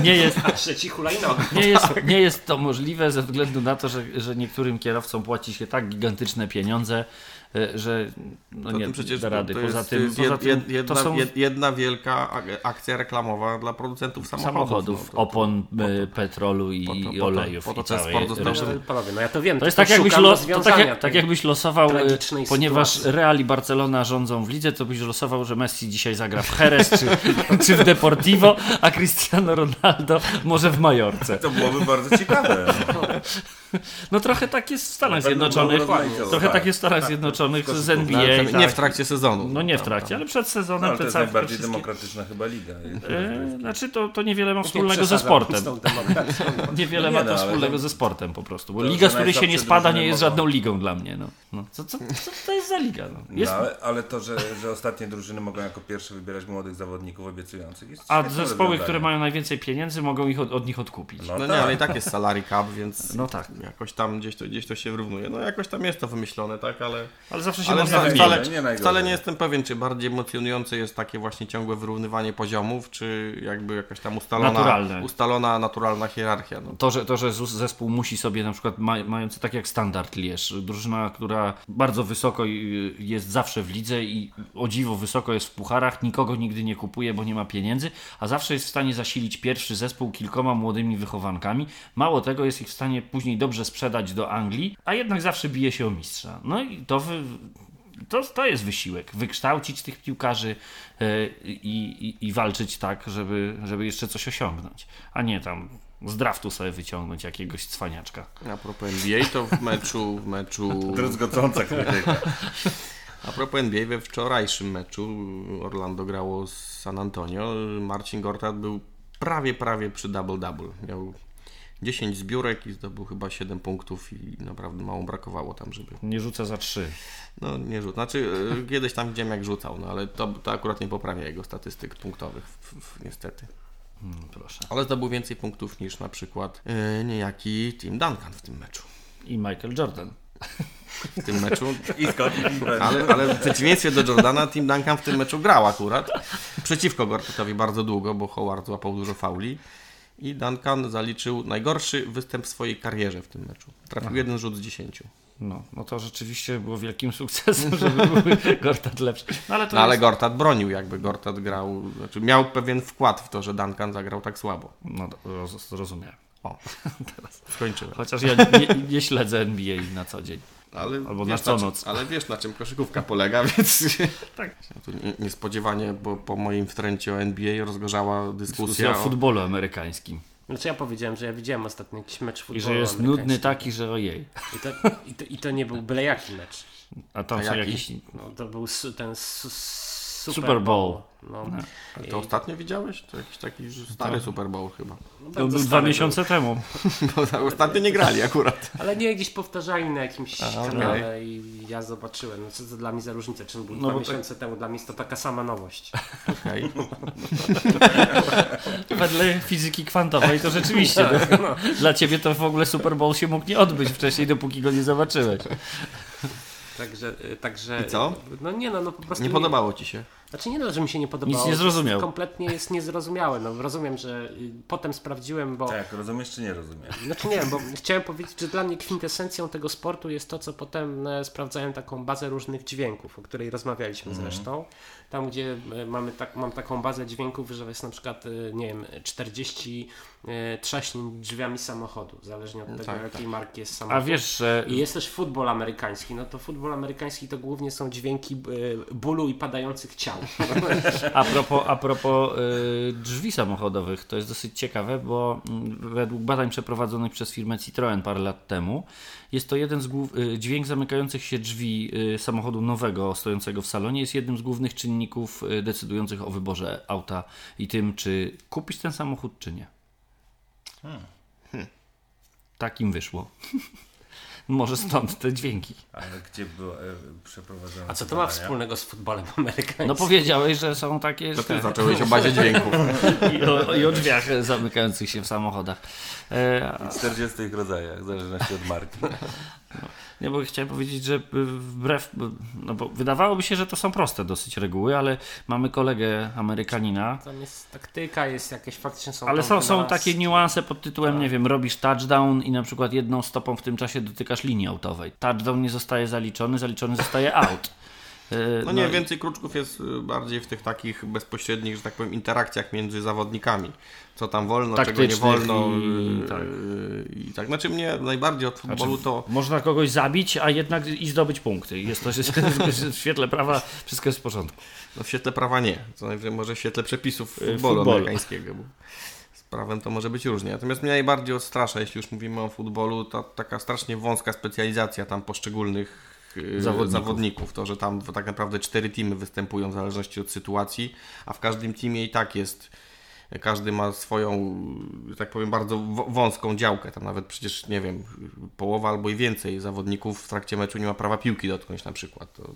nie, jest, taki- a trzeci hulajnogą. nie, jest, nie jest to możliwe ze względu na to, że, że niektórym kierowcom płaci się tak gigantyczne pieniądze, że no To nie tym przecież da rady. to Poza jest, tym, jest poza tym jed, jedna, to są jed, jedna wielka ak- akcja reklamowa dla producentów samochodów. samochodów, no, to- opon, e, petrolu i, po to- i po to- olejów. po to i całej. Panowie, no ja to wiem. To jest tak jakbyś, los, to tak, jak, tak jakbyś losował, e, ponieważ sytuacji. Real i Barcelona rządzą w lidze, to byś losował, że Messi dzisiaj zagra w Jerez czy, czy w Deportivo, a Cristiano Ronaldo może w Majorce. To byłoby bardzo ciekawe. No trochę tak jest w Stanach Zjednoczonych. Trochę tak. tak jest w Stanach Zjednoczonych z No, NBA. nie tak. w trakcie sezonu. No nie w Tam, trakcie, tam. ale przed No, sezonem ale to jest najbardziej wszystkie... demokratyczna chyba liga. E, Znaczy to, to niewiele ma wspólnego ze sportem. Niewiele Nie ma no, to wspólnego ze sportem po prostu. Bo liga, z której się nie spada, nie jest żadną ligą dla mnie. No. No. Co, co, co to jest za liga? No. Jest, No, ale, ale to, że, że ostatnie drużyny mogą jako pierwsze wybierać młodych zawodników obiecujących jest a zespoły, które mają najwięcej pieniędzy, mogą ich od, od nich odkupić. No, No tak. nie, ale i tak jest salary cap, więc No tak. Jakoś tam gdzieś to, gdzieś to się wyrównuje. No jakoś tam jest to wymyślone, tak, ale, Ale zawsze się ale można wcale, wcale, Nie wcale nie jestem pewien, czy bardziej emocjonujące jest takie właśnie ciągłe wyrównywanie poziomów, czy jakby jakaś tam ustalona, Naturalne. ustalona naturalna hierarchia. No. To, że, to, że zespół musi sobie na przykład ma, mający tak jak standard Lierz, drużyna, która bardzo wysoko y, jest zawsze w lidze i o dziwo wysoko jest w pucharach, nikogo nigdy nie kupuje, bo nie ma pieniędzy, a zawsze jest w stanie zasilić pierwszy zespół kilkoma młodymi wychowankami. Mało tego, jest ich w stanie później dobrze sprzedać do Anglii, a jednak zawsze bije się o mistrza. No i to wy, to, to jest wysiłek. Wykształcić tych piłkarzy e, i, i, i walczyć tak, żeby, żeby jeszcze coś osiągnąć. A nie tam z draftu sobie wyciągnąć jakiegoś cwaniaczka. A propos NBA, to w meczu, w meczu Druzgocąca krytyka. A propos NBA, we wczorajszym meczu Orlando grało z San Antonio. Marcin Gortat był prawie, prawie przy double-double. Miał 10 zbiórek i zdobył chyba 7 punktów i naprawdę mało brakowało tam, żeby... Nie rzucę za trzy. No nie rzucał. Znaczy e, kiedyś tam widziałem jak rzucał, no ale to, to akurat nie poprawia jego statystyk punktowych, w, w, niestety. Hmm, proszę. Ale zdobył więcej punktów niż na przykład e, niejaki Tim Duncan w tym meczu. I Michael Jordan. W tym meczu I. Ale, ale w przeciwieństwie do Jordana, Tim Duncan w tym meczu grał akurat. Przeciwko Gortatowi bardzo długo, bo Howard złapał dużo fauli. I Duncan zaliczył najgorszy występ w swojej karierze w tym meczu. Trafił jeden rzut z dziesięciu. No, no to rzeczywiście było wielkim sukcesem, żeby był Gortat lepszy. No ale No ale jest... Gortat bronił, jakby Gortat grał, znaczy miał pewien wkład w to, że Duncan zagrał tak słabo. No, roz, rozumiałem. O, skończyłem. Chociaż ja nie, nie śledzę NBA na co dzień. Ale Albo wiesz, na co czym- noc. Ale wiesz na czym koszykówka polega, więc Tak. niespodziewanie, bo po moim wtręcie o NBA rozgorzała Dyskusja dyskusja o futbolu amerykańskim. Znaczy ja powiedziałem, że ja widziałem ostatnio jakiś mecz I futbolu że jest nudny taki, że ojej. I to, i, to, I to nie był byle jaki mecz. A tam A są jaki? jakieś... No, to był ten su, Super, Super Bowl. No. Ale to ostatnio widziałeś? To jakiś taki stary Super Bowl chyba. No, To bardzo był dwa miesiące temu. Bo ostatnio nie grali akurat. Ale nie, gdzieś powtarzali na jakimś A, kanale i ja zobaczyłem. No, co to dla mnie za różnica, czym był No dwa bo tak- miesiące temu. Dla mnie jest to taka sama nowość. Okej. Wedle fizyki kwantowej to rzeczywiście. No, dla ciebie to w ogóle Super Bowl się mógł nie odbyć wcześniej, dopóki go nie zobaczyłeś. Także, y, także. I co? No nie no, no po prostu. Nie podobało ci się? Znaczy nie no, że mi się nie podobało. Nic nie to zrozumiał. Kompletnie jest niezrozumiałe. No rozumiem, że y, potem sprawdziłem, bo. Tak, rozumiesz czy nie rozumiesz? Znaczy nie wiem, bo chciałem powiedzieć, że dla mnie kwintesencją tego sportu jest to, co potem e, sprawdzałem taką bazę różnych dźwięków, o której rozmawialiśmy Mhm. zresztą. Tam, gdzie e, mamy tak, mam taką bazę dźwięków, że jest na przykład, e, nie wiem, 40 e, trzaśnięć drzwiami samochodu, zależnie od tego, tak, jakiej marki jest A samochód. wiesz, że I jest też futbol amerykański. No to futbol amerykański to głównie są dźwięki e, bólu i padających ciał. A propos, a propos y, drzwi samochodowych, to jest dosyć ciekawe, bo mm, według badań przeprowadzonych przez firmę Citroën parę lat temu, jest to jeden z głów, dźwięk zamykających się drzwi samochodu nowego stojącego w salonie jest jednym z głównych czynników decydujących o wyborze auta i tym, czy kupić ten samochód, czy nie. Tak im wyszło. Może stąd te dźwięki. Ale gdzie było e, przeprowadzone A co to ma wspólnego z futbolem amerykańskim? No powiedziałeś, że są takie... To ty zacząłeś o bazie dźwięków. I o, I o drzwiach zamykających się w samochodach. E, a- 40 ich rodzajach, w zależności od marki. Nie, bo chciałem powiedzieć, że y, wbrew, no bo wydawałoby się, że to są proste dosyć reguły, ale mamy kolegę Amerykanina, Tam jest taktyka, jest jakieś faktycznie są ale są, są takie niuanse pod tytułem, nie wiem, robisz touchdown i na przykład jedną stopą w tym czasie dotykasz linii autowej. Touchdown nie zostaje zaliczony, zaliczony zostaje out. Y, No nie, i- więcej kruczków jest y, bardziej w tych takich bezpośrednich, że tak powiem, interakcjach między zawodnikami. Co tam wolno, czego nie wolno. i- y, tak. y, I tak. Znaczy mnie najbardziej od futbolu to... Można kogoś zabić, a jednak i zdobyć punkty. Jest to że w świetle prawa wszystko jest w porządku. No w świetle prawa nie. Co najwyżej może w świetle przepisów futbolu, futbolu. amerykańskiego. Bo z prawem to może być różnie. Natomiast mnie najbardziej odstrasza, jeśli już mówimy o futbolu, ta taka strasznie wąska specjalizacja tam poszczególnych Zawodników. zawodników. To, że tam tak naprawdę cztery teamy występują w zależności od sytuacji, a w każdym teamie i tak jest każdy ma swoją, tak powiem, bardzo wąską działkę. Tam nawet przecież, nie wiem, połowa albo i więcej zawodników w trakcie meczu nie ma prawa piłki dotknąć na przykład. To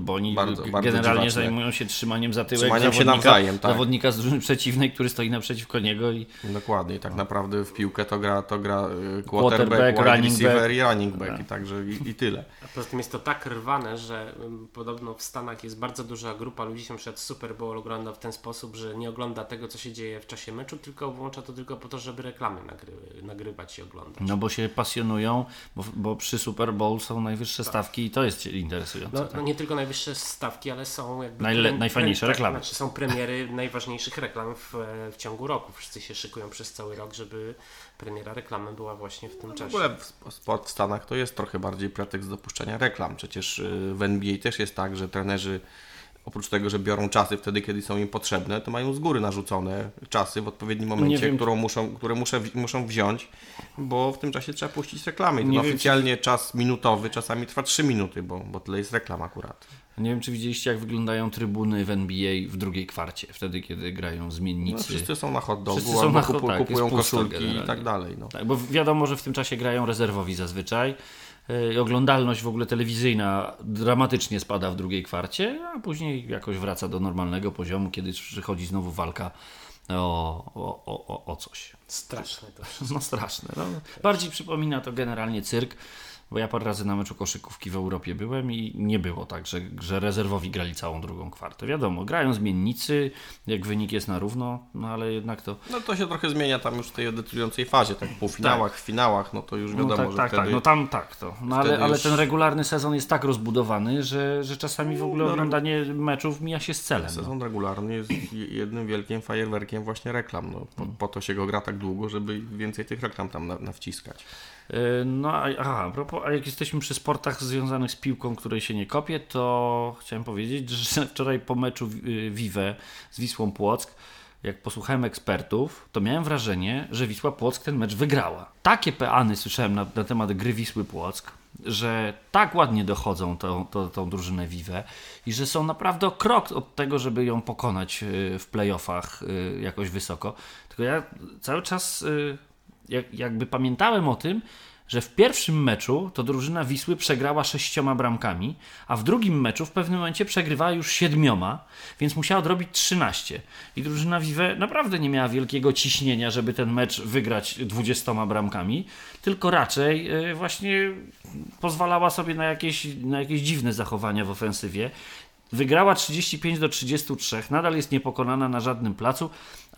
Bo oni Bardzo, bardzo generalnie dziwaczne. zajmują się trzymaniem za tyłek Trzymaniem się zawodnika, nawzajem, tak. zawodnika z drużyny przeciwnej, który stoi naprzeciwko niego i Dokładnie, tak naprawdę w piłkę to gra, to gra y, quarterback, running receiver back. i running back Tak. i także i, i tyle. A poza tym jest to tak rwane, że podobno w Stanach jest bardzo duża grupa ludzi, się przed Super Bowl ogląda w ten sposób, że nie ogląda tego, co się dzieje w czasie meczu, tylko włącza to tylko po to, żeby reklamy nagry, nagrywać i oglądać. No bo się pasjonują, bo, bo przy Super Bowl są najwyższe stawki i to jest interesujące. No, tak? no nie tylko najwyższe stawki, ale są jakby... Najle- najfajniejsze tak, reklamy. Znaczy są premiery najważniejszych reklam w, w ciągu roku. Wszyscy się szykują przez cały rok, żeby premiera reklamy była właśnie w tym W czasie. ogóle w- sport w Stanach to jest trochę bardziej pretekst do puszczania reklam. Przecież y, w NBA też jest tak, że trenerzy oprócz tego, że biorą czasy wtedy, kiedy są im potrzebne, to mają z góry narzucone czasy w odpowiednim momencie, którą muszą, które muszę, muszą wziąć, bo w tym czasie trzeba puścić reklamy. I ten oficjalnie czas minutowy czasami trwa 3 minuty, bo, bo tyle jest reklam akurat. Nie wiem, czy widzieliście, jak wyglądają trybuny w NBA w drugiej kwarcie, wtedy, kiedy grają No, zmiennicy. wszyscy są na hot dogu, Wszyscy są na hot- kupu, tak, kupują koszulki i tak dalej. No. Tak, bo wiadomo, że w tym czasie grają rezerwowi zazwyczaj. Yy, Oglądalność w ogóle telewizyjna dramatycznie spada w drugiej kwarcie, a później jakoś wraca do normalnego poziomu, kiedy przychodzi znowu walka o, o, o, o- o coś. Straszne to wszystko. No straszne. No. Bardziej przypomina to generalnie cyrk, bo ja parę razy na meczu koszykówki w Europie byłem i nie było tak, że, że rezerwowi grali całą drugą kwartę. Wiadomo, grają zmiennicy, jak wynik jest na równo, no ale jednak to... no to się trochę zmienia tam już w tej decydującej fazie, tak w półfinałach, w finałach, no to już No wiadomo, tak, że tak, wtedy... tak, no tam tak to. No ale, wtedy ale już- ten regularny sezon jest tak rozbudowany, że, że czasami w ogóle No, oglądanie meczów mija się z celem. No. Sezon regularny jest jednym wielkim fajerwerkiem właśnie reklam. No, po, po to się go gra tak długo, żeby więcej tych reklam tam na, nawciskać. Yy, No a, a, propos, a jak jesteśmy przy sportach związanych z piłką, której się nie kopie, to chciałem powiedzieć, że wczoraj po meczu Vive z Wisłą Płock, jak posłuchałem ekspertów, to miałem wrażenie, że Wisła Płock ten mecz wygrała. Takie peany słyszałem na, na temat gry Wisły Płock, że tak ładnie dochodzą tą, tą, tą drużynę Vive i że są naprawdę o krok od tego, żeby ją pokonać yy, w playoffach jakoś wysoko. Tylko ja cały czas jak, jakby pamiętałem o tym, że w pierwszym meczu to drużyna Wisły przegrała sześcioma bramkami, a w drugim meczu w pewnym momencie przegrywała już siedmioma, więc musiała odrobić 13. I drużyna Vive naprawdę nie miała wielkiego ciśnienia, żeby ten mecz wygrać 20 bramkami, tylko raczej y, właśnie pozwalała sobie na jakieś, na jakieś dziwne zachowania w ofensywie. Wygrała 35 do 33, nadal jest niepokonana na żadnym placu,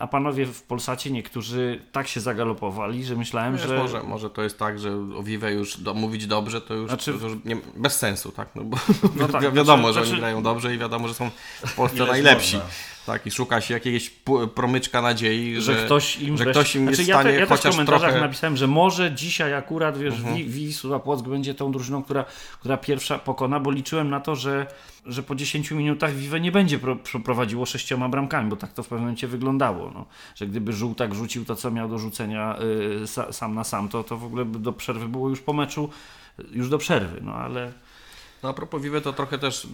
a panowie w Polsacie niektórzy tak się zagalopowali, że myślałem, Wiesz, że... może, może to jest tak, że o Vive już do, mówić dobrze, to już, Znaczy- to już nie, bez sensu, tak? No bo No tak, wi- wiadomo, znaczy- że oni znaczy- grają dobrze i wiadomo, że są w Polsce najlepsi. można. Tak, i szuka się jakiegoś promyczka nadziei, że, że ktoś im że ktoś im jest znaczy, w stanie ja, te, ja też w komentarzach trochę... Mhm. napisałem, że może dzisiaj akurat wiesz, Wi- Wisła Płock będzie tą drużyną, która, która pierwsza pokona, bo liczyłem na to, że, że po 10 minutach Vive nie będzie pro, prowadziło sześcioma bramkami, bo tak to w pewnym momencie wyglądało. No. Że gdyby żółtak rzucił to, co miał do rzucenia y, sa, sam na sam, to, to w ogóle by do przerwy było już po meczu, już do przerwy, no ale... No a propos Vive to trochę też y,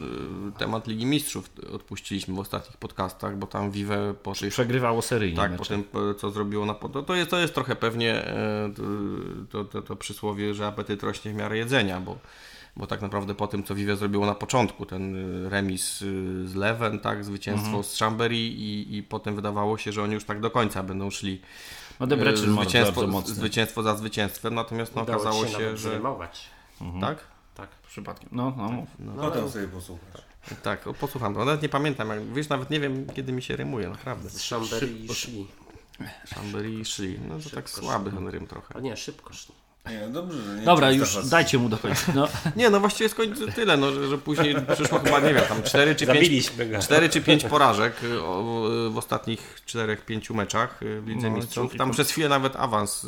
temat Ligi Mistrzów odpuściliśmy w ostatnich podcastach, bo tam Vive po tych Przegrywało seryjnie Tak, mecze. po tym, po- co zrobiło na to, to, jest, to jest trochę pewnie e, to, to, to przysłowie, że apetyt rośnie w miarę jedzenia, bo, bo tak naprawdę po tym, co Vive zrobiło na początku, ten y, remis y, z Leven, tak, zwycięstwo Mhm. z Chambéry i, i potem wydawało się, że oni już tak do końca będą szli No zwycięstwo, zwycięstwo za zwycięstwem, natomiast no, Udało okazało się, się, że... zrymować. Tak? Tak. Przypadkiem. No, no, mów. Potem sobie posłuchasz. Tak, posłucham to. Nawet nie pamiętam, jak, wiesz, nawet nie wiem, kiedy mi się rymuje, naprawdę. Z Chambéry i szli. Chambéry i szli. No to tak Szybko słaby ten rym trochę. A nie, szybko szli. Nie, no dobrze, że nie Dobra, już was- dajcie mu dokończyć. No. Nie, no właściwie skończy tyle, no, że, że później przyszło chyba, nie wiem, tam 4 czy 5, Zabiliśmy go. 4 czy 5 porażek y, w ostatnich 4-5 meczach y, w Lidze No, Mistrzów. Tam przez chwilę nawet awans, y,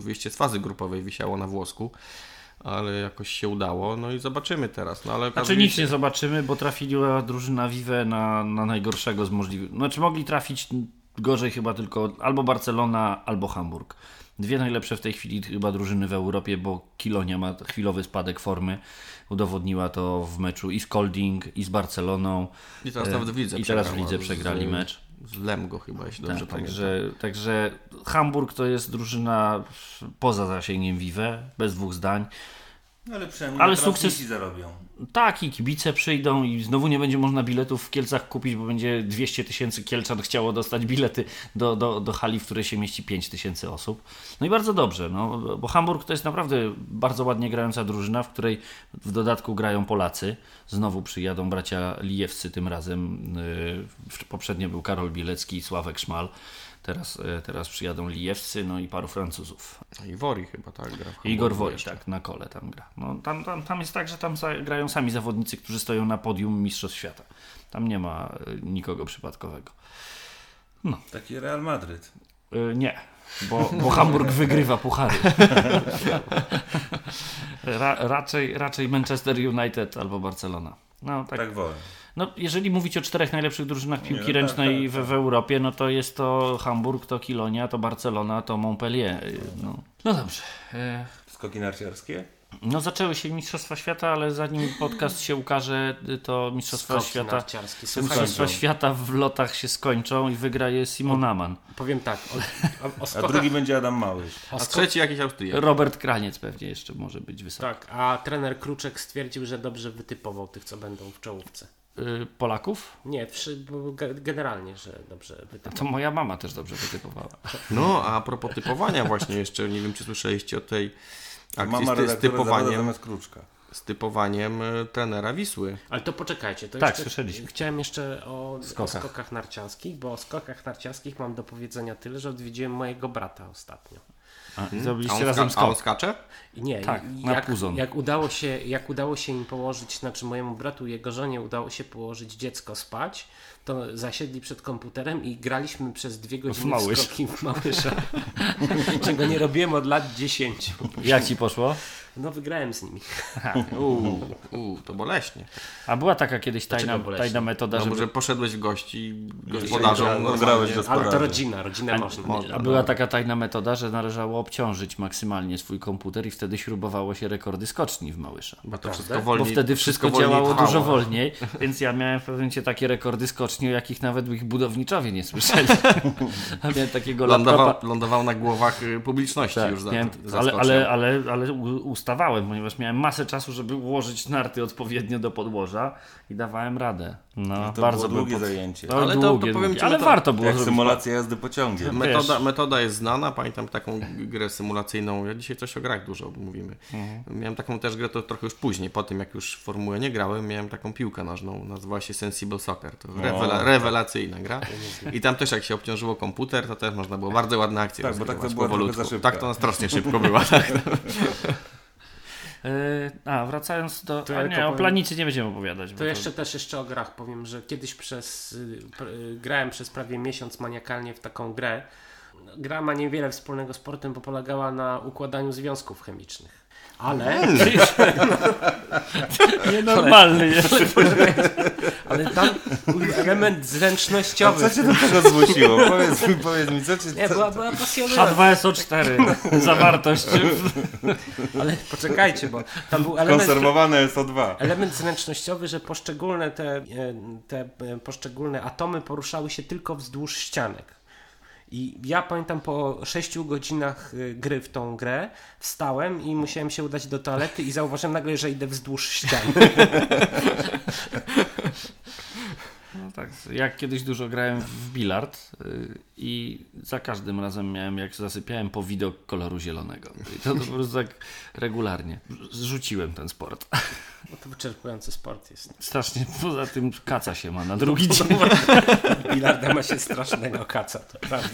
wyjście z fazy grupowej wisiało na włosku, ale jakoś się udało, no i zobaczymy teraz. No, ale Znaczy nic się- nie zobaczymy, bo trafiła drużyna Vive na, na najgorszego z możliwych. Znaczy mogli trafić gorzej chyba tylko albo Barcelona, albo Hamburg. Dwie najlepsze w tej chwili chyba drużyny w Europie, bo Kilonia ma chwilowy spadek formy. Udowodniła to w meczu i z Colding, i z Barceloną. I teraz nawet w lidze I teraz w lidze przegrali mecz. Z Lemgo chyba, jeśli dobrze Tak, pamiętam. także, także Hamburg to jest drużyna poza zasięgiem Vive, bez dwóch zdań. Ale przynajmniej Ale sukces- zarobią. Tak, i kibice przyjdą i znowu nie będzie można biletów w Kielcach kupić, bo będzie 200 tysięcy Kielczan chciało dostać bilety do, do, do hali, w której się mieści 5 tysięcy osób. No i bardzo dobrze, no, bo Hamburg to jest naprawdę bardzo ładnie grająca drużyna, w której w dodatku grają Polacy. Znowu przyjadą bracia Lijewscy tym razem. Yy, Poprzednio był Karol Bielecki i Sławek Szmal. Teraz, e, teraz przyjadą Lijewscy, no i paru Francuzów. I Wori chyba, tak? Gra Igor jeszcze. tak, na kole tam gra. No, tam, tam, tam jest tak, że tam grają sami zawodnicy, którzy stoją na podium Mistrzostw Świata. Tam nie ma e, nikogo przypadkowego. Taki Real Madryt. E, Nie, bo, bo Hamburg wygrywa puchary. Ra, raczej, raczej Manchester United albo Barcelona. No, tak. Tak wolę. No, jeżeli mówić o czterech najlepszych drużynach piłki no tak, ręcznej tak, w, w Europie, no to jest to Hamburg, to Kilonia, to Barcelona, to Montpellier. Y, No, no dobrze. E, Skoki narciarskie? No zaczęły się Mistrzostwa Świata, ale zanim podcast się ukaże, y, to Mistrzostwa Skoki Świata... Mistrzostwa Świata w lotach się skończą i wygra je Simon Aman. powiem tak, o, o, o A drugi będzie Adam Małysz. o A trzeci jakiś Austriak. Robert Kraniec pewnie jeszcze może być wysoko. Tak, a trener Kruczek stwierdził, że dobrze wytypował tych, co będą w czołówce. Y, Polaków? Nie, generalnie, że dobrze wytypował. To moja mama też dobrze wytypowała. No, a propos typowania właśnie jeszcze, nie wiem czy słyszeliście o tej akcji Mama z, typowaniem, Kruczka. z typowaniem e, trenera Wisły. Ale to poczekajcie. To Tak, jeszcze, słyszeliśmy. Chciałem jeszcze o Skokach. o skokach narciarskich, bo o skokach narciarskich mam do powiedzenia tyle, że odwiedziłem mojego brata ostatnio. A, A zrobiliście razem ska- a on skok. skacze? Nie, Tak, jak, puzon. jak, udało się, jak udało się im położyć, znaczy mojemu bratu i jego żonie udało się położyć dziecko spać, to zasiedli przed komputerem i graliśmy przez dwie godziny w, Małysz. skoki w Małysza. Czego nie robiłem od lat 10. Jak ci poszło? No wygrałem z nimi. Uuu, uu, to boleśnie. A była taka kiedyś tajna, Dlaczego boleśnie? tajna metoda, No, żeby... może poszedłeś w gości i gra- gospodarzom grałeś do- Ale to rodzina, rodzinę można. Można. A była taka tajna metoda, że należało obciążyć maksymalnie swój komputer i wtedy śrubowało się rekordy skoczni w Małysza. Bo to wszystko wolniej, Bo wtedy wszystko, wolniej działało trwało. dużo wolniej, więc ja miałem w pewnym momencie takie rekordy skoczni, o jakich nawet ich budowniczowie nie słyszeli. A miałem takiego Lądował, lądował na głowach y, publiczności Tak, już za, miałem, za ale, ale, ale, ale ustawałem, ponieważ miałem masę czasu, żeby ułożyć narty odpowiednio do podłoża i dawałem radę. No, To bardzo było długie pod- zajęcie. To Ale to- długie, to powiem długie. ci, ale że to- warto było Jak zrobić. symulacja jazdy pociągiem. Metoda, metoda jest znana, pamiętam taką grę symulacyjną, ja dzisiaj coś o grach dużo mówimy. Mhm. Miałem taką też grę, to trochę już później, po tym jak już w Formułę nie grałem, miałem taką piłkę nożną, nazywała się Sensible Soccer, to rewela, tak. rewelacyjna gra. I tam też jak się obciążyło komputer, to też można było bardzo ładne akcje Tak, bo tak to powolutku. szybko. Tak to strasznie szybko była. Tak. E, A, wracając do... To a nie, o planicy nie będziemy opowiadać. To jeszcze też jeszcze o grach powiem, że kiedyś przez pr- y, grałem przez prawie miesiąc maniakalnie w taką grę. Gra ma niewiele wspólnego z sportem, bo polegała na układaniu związków chemicznych. Ale, Nienormalny jest. ale tam był element A zręcznościowy. co cię do tego zmusiło? powiedz mi, powiedz mi, co cię... Nie, była, była pasjonująca. H2SO4. Zawartość. Ale poczekajcie, bo tam był element, Konserwowane SO2. element zręcznościowy, że poszczególne te, e, te e, poszczególne atomy poruszały się tylko wzdłuż ścianek. I ja pamiętam po 6 godzinach y, gry w tą grę wstałem i musiałem się udać do toalety i zauważyłem nagle, że idę wzdłuż ścian. No tak, jak kiedyś dużo grałem w bilard y, i za każdym razem miałem, jak zasypiałem, po widok koloru zielonego. I to, to po prostu tak regularnie. Zrzuciłem ten sport. No to wyczerpujący sport jest. Strasznie, poza tym kaca się ma na drugi dzień. Bilarda ma się strasznego kaca, to prawda.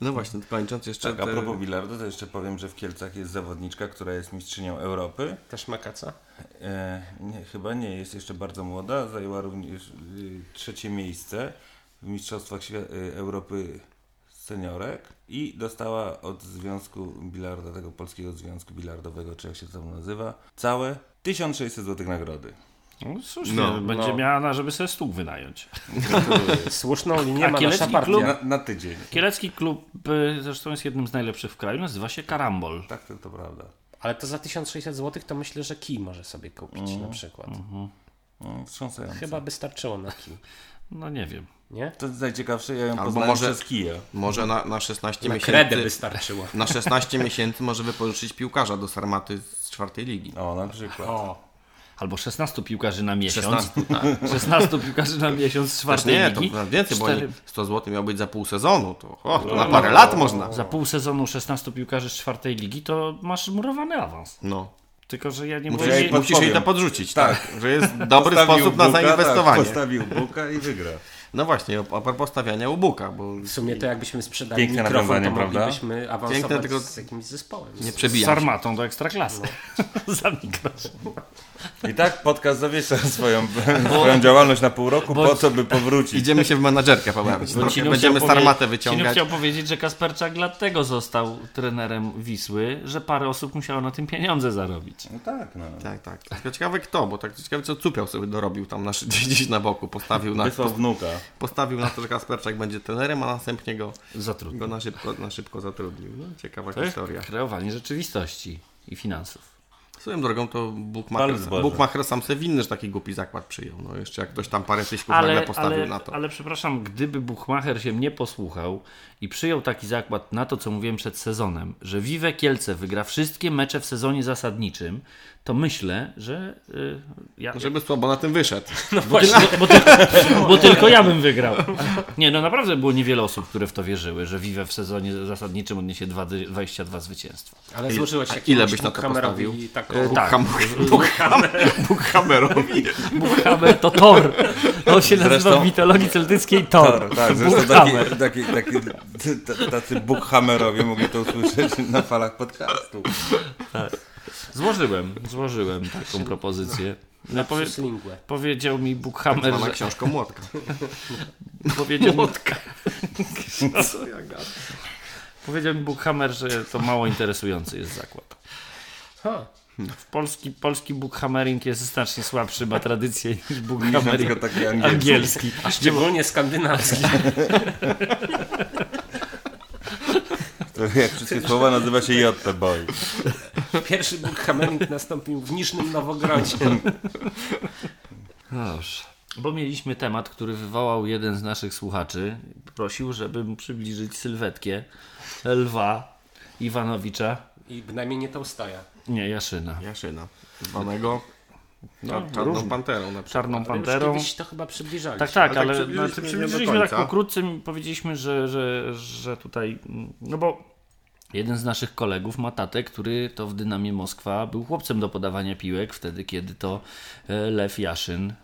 No właśnie, kończąc jeszcze... Tak, a te- propos bilardu, to jeszcze powiem, że w Kielcach jest zawodniczka, która jest mistrzynią Europy. Też ma kaca? E, nie, chyba nie, jest jeszcze bardzo młoda. Zajęła również y, trzecie miejsce w Mistrzostwach y, Europy Seniorek i dostała od Związku Bilarda, tego Polskiego Związku Bilardowego, czy jak się to nazywa, całe 1600 zł nagrody. No, słusznie, No, będzie no. miała, na, żeby sobie stół wynająć. Słuszną linię A ma nasza partia. klub? Na, na tydzień. Kielecki klub y, zresztą jest jednym z najlepszych w kraju, nazywa się Karambol. Tak, to, to prawda. Ale to za 1600 zł to myślę, że kij może sobie kupić na przykład. No, wstrząsające. Chyba by starczyło na kij. No nie wiem. Nie? To jest najciekawsze, ja ją Albo poznałem może- kija. Może na, na 16 Na kredę by miesięcy... starczyło. Na 16 miesięcy może wypożyczyć piłkarza do Sarmaty z czwartej ligi. O, na przykład. O, Albo 16 piłkarzy na miesiąc. 16, tak. 16 piłkarzy na miesiąc z czwartej nie, ligi. to więcej, bo Cztery- oni 100 zł miał być za pół sezonu. To, o, to na parę lat można. Za pół sezonu 16 piłkarzy z czwartej ligi to masz murowany awans. No. Tylko, że ja nie mówię... jej musisz jej to podrzucić, Tak. tak. Że jest dobry Postawił sposób na buka, zainwestowanie. Tak, postawił buka i wygra. No właśnie, a propos stawiania u Buka, bo W sumie to jakbyśmy sprzedali Piękne mikrofon, to nawiązanie, prawda? moglibyśmy awansować Piękne, tylko z jakimś zespołem. nie Z przebijam armatą do ekstraklasy. Za mikrofon. I tak podcast zawiesza swoją, swoją działalność na pół roku Bo- po to, by powrócić. Idziemy się w menadżerkę pobawić. Ciniu Będziemy starmatę wyciągać. chciał powiedzieć, że Kasperczak dlatego został trenerem Wisły, że parę osób musiało na tym pieniądze zarobić. No tak, no. Tak, tak. Tylko ciekawe kto, bo tak ciekawe co Cupiał sobie dorobił tam na, gdzieś na boku. Postawił na, Wysłał wnuka. Postawił na to, że Kasperczak będzie trenerem, a następnie go, Zatrudnił. go na, szybko, na szybko zatrudnił. No, ciekawa To historia. kreowanie rzeczywistości i finansów. Swoją drogą to Bookmacher. Bookmacher sam sobie winny, że taki głupi zakład przyjął. No jeszcze jak ktoś tam parę tysięcy nagle postawił ale, na to. ale przepraszam, gdyby Buchmacher się mnie posłuchał i przyjął taki zakład na to, co mówiłem przed sezonem, że Vive Kielce wygra wszystkie mecze w sezonie zasadniczym, to myślę, że y, ja, Żeby słabo na tym wyszedł. bo, ty, bo, bo, ty, bo tylko ja bym wygrał. Nie, no naprawdę było niewiele osób, które w to wierzyły, że Vive w sezonie zasadniczym odniesie dwa- 22 zwycięstwa. Ale złożyłeś jakiemuś ile byś na to postawił? taką... E, tak. Bookhammerowi. Buchhammer to Thor. On się nazywa Zresztą- w mitologii celtyckiej Thor. Tak, tak zresztą taki, tacy Buchhammerowie mogli to usłyszeć na falach podcastu. Złożyłem, złożyłem taką propozycję. No, powie, powiedział mi Buchhammer, Mama że, książką młotka. powiedział, mi, Co ja gadam? powiedział mi Buchhammer, że to mało interesujący jest zakład. Ha. W polski, polski bookhammering jest znacznie słabszy, ma tradycję niż bookhammering angielski. angielski. A szczególnie skandynawski. Jak wszystkie słowa nazywa się Jotte Boy. Pierwszy Bookhammering nastąpił w Niżnym Nowogrodzie. Noż. Bo mieliśmy temat, który wywołał jeden z naszych słuchaczy. Prosił, żebym przybliżyć sylwetkę lwa Iwanowicza. I bynajmniej nie Tołstoja. Nie, Jaszyna. Jaszyna. Zwanego No, czar- czarną różnie. panterą na przykład. Czarną panterą. kiedyś to chyba przybliżaliśmy. Tak, tak, Ale tak ale przybliżyliśmy znaczy, przybliżyliśmy do tak pokrótce, powiedzieliśmy, że, że, że tutaj, no bo jeden z naszych kolegów ma tatę, który to w Dynamie Moskwa był chłopcem do podawania piłek, wtedy kiedy to e, Lew Jaszyn e,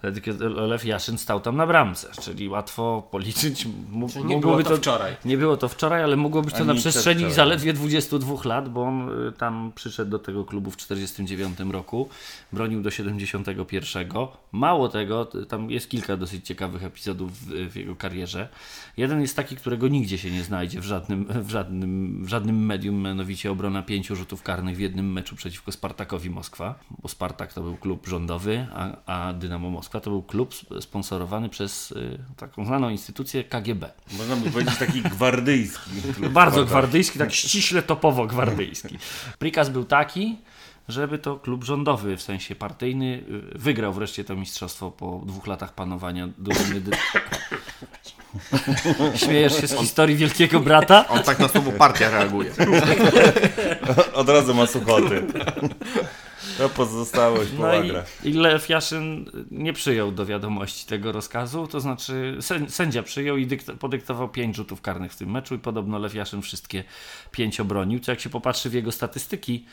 Wtedy, kiedy Lew Jaszyn stał tam na bramce, czyli łatwo policzyć. Mógł, Czyli nie było to wczoraj. Nie było to wczoraj, ale mogło być to na przestrzeni zaledwie 22 lat, bo on y, tam przyszedł do tego klubu w 49 roku, bronił do 71. Mało tego, tam jest kilka dosyć ciekawych epizodów w, w jego karierze. Jeden jest taki, którego nigdzie się nie znajdzie w żadnym, w żadnym, w żadnym medium, mianowicie obrona pięciu rzutów karnych w jednym meczu przeciwko Spartakowi Moskwa, bo Spartak to był klub rządowy, a, a Dynamo Moskwa to był klub sp- sponsorowany przez y, taką znaną instytucję KGB. Można by powiedzieć taki gwardyjski. Bardzo gwardyjski, tak ściśle topowo gwardyjski. Prikaz był taki, żeby to klub rządowy, w sensie partyjny, y, wygrał wreszcie to mistrzostwo po dwóch latach panowania drużyny. Dy... Śmiejesz się z historii Wielkiego Brata? On tak na słowo partia reaguje. Od razu ma suchoty. To pozostałość po No i, i Lew Jaszyn nie przyjął do wiadomości tego rozkazu, to znaczy sę- sędzia przyjął i dykt- podyktował pięć rzutów karnych w tym meczu i podobno Lew Jaszyn wszystkie pięć obronił, co jak się popatrzy w jego statystyki,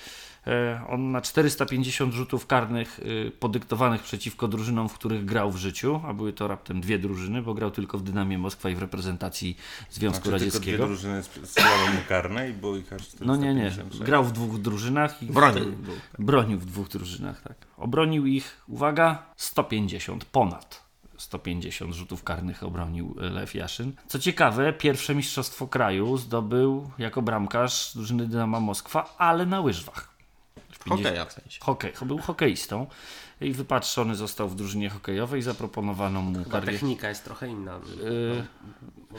on na 450 rzutów karnych e, podyktowanych przeciwko drużynom, w których grał w życiu, a były to raptem dwie drużyny, bo grał tylko w Dynamie Moskwa i w reprezentacji Związku Znaczy, tylko dwie Radzieckiego. drużyny strzelały mu karne i było ich aż No nie, nie. 456. Grał w dwóch drużynach i Bronił. bronił w dwóch drużynach, tak. Obronił ich, uwaga, 150, ponad 150 rzutów karnych obronił e, Lew Jaszyn. Co ciekawe, pierwsze mistrzostwo kraju zdobył jako bramkarz drużyny Dynama Moskwa, ale na łyżwach. W 50 Hokeja w sensie. Hokej, był hokeistą i wypatrzony został w drużynie hokejowej, zaproponowano mu Chyba technika jest trochę inna. Y,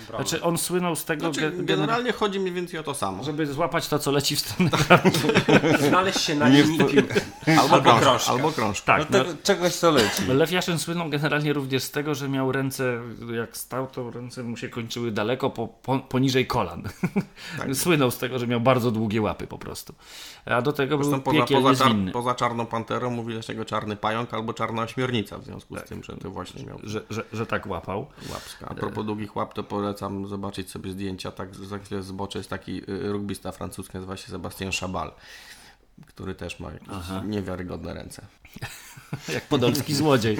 Znaczy on słynął z tego, Znaczy, ge- gener- generalnie chodzi mniej więcej o to samo. żeby złapać to, co leci w stronę Znaleźć się na linii piłki. Albo, Albo krążka. Albo krążka. No Tak, no, to czegoś co leci. Lew Jaszyn słynął generalnie również z tego, że miał ręce, jak stał, to ręce mu się kończyły daleko po, po, poniżej kolan. Słynął z tego, że miał bardzo długie łapy po prostu. A do tego był Zresztą poza, piekielnie poza, czar, poza czarną panterą mówi dlaczego czarny pająk albo czarna ośmiornica w związku z tym, że to właśnie miał Że, że, że tak łapał. łapska. A propos długich łap, to polecam zobaczyć sobie zdjęcia. Tak za chwilę zboczę jest taki y, rugbista francuski, nazywa się Sebastien Chabal, który też ma jakieś niewiarygodne ręce. Jak podolski złodziej.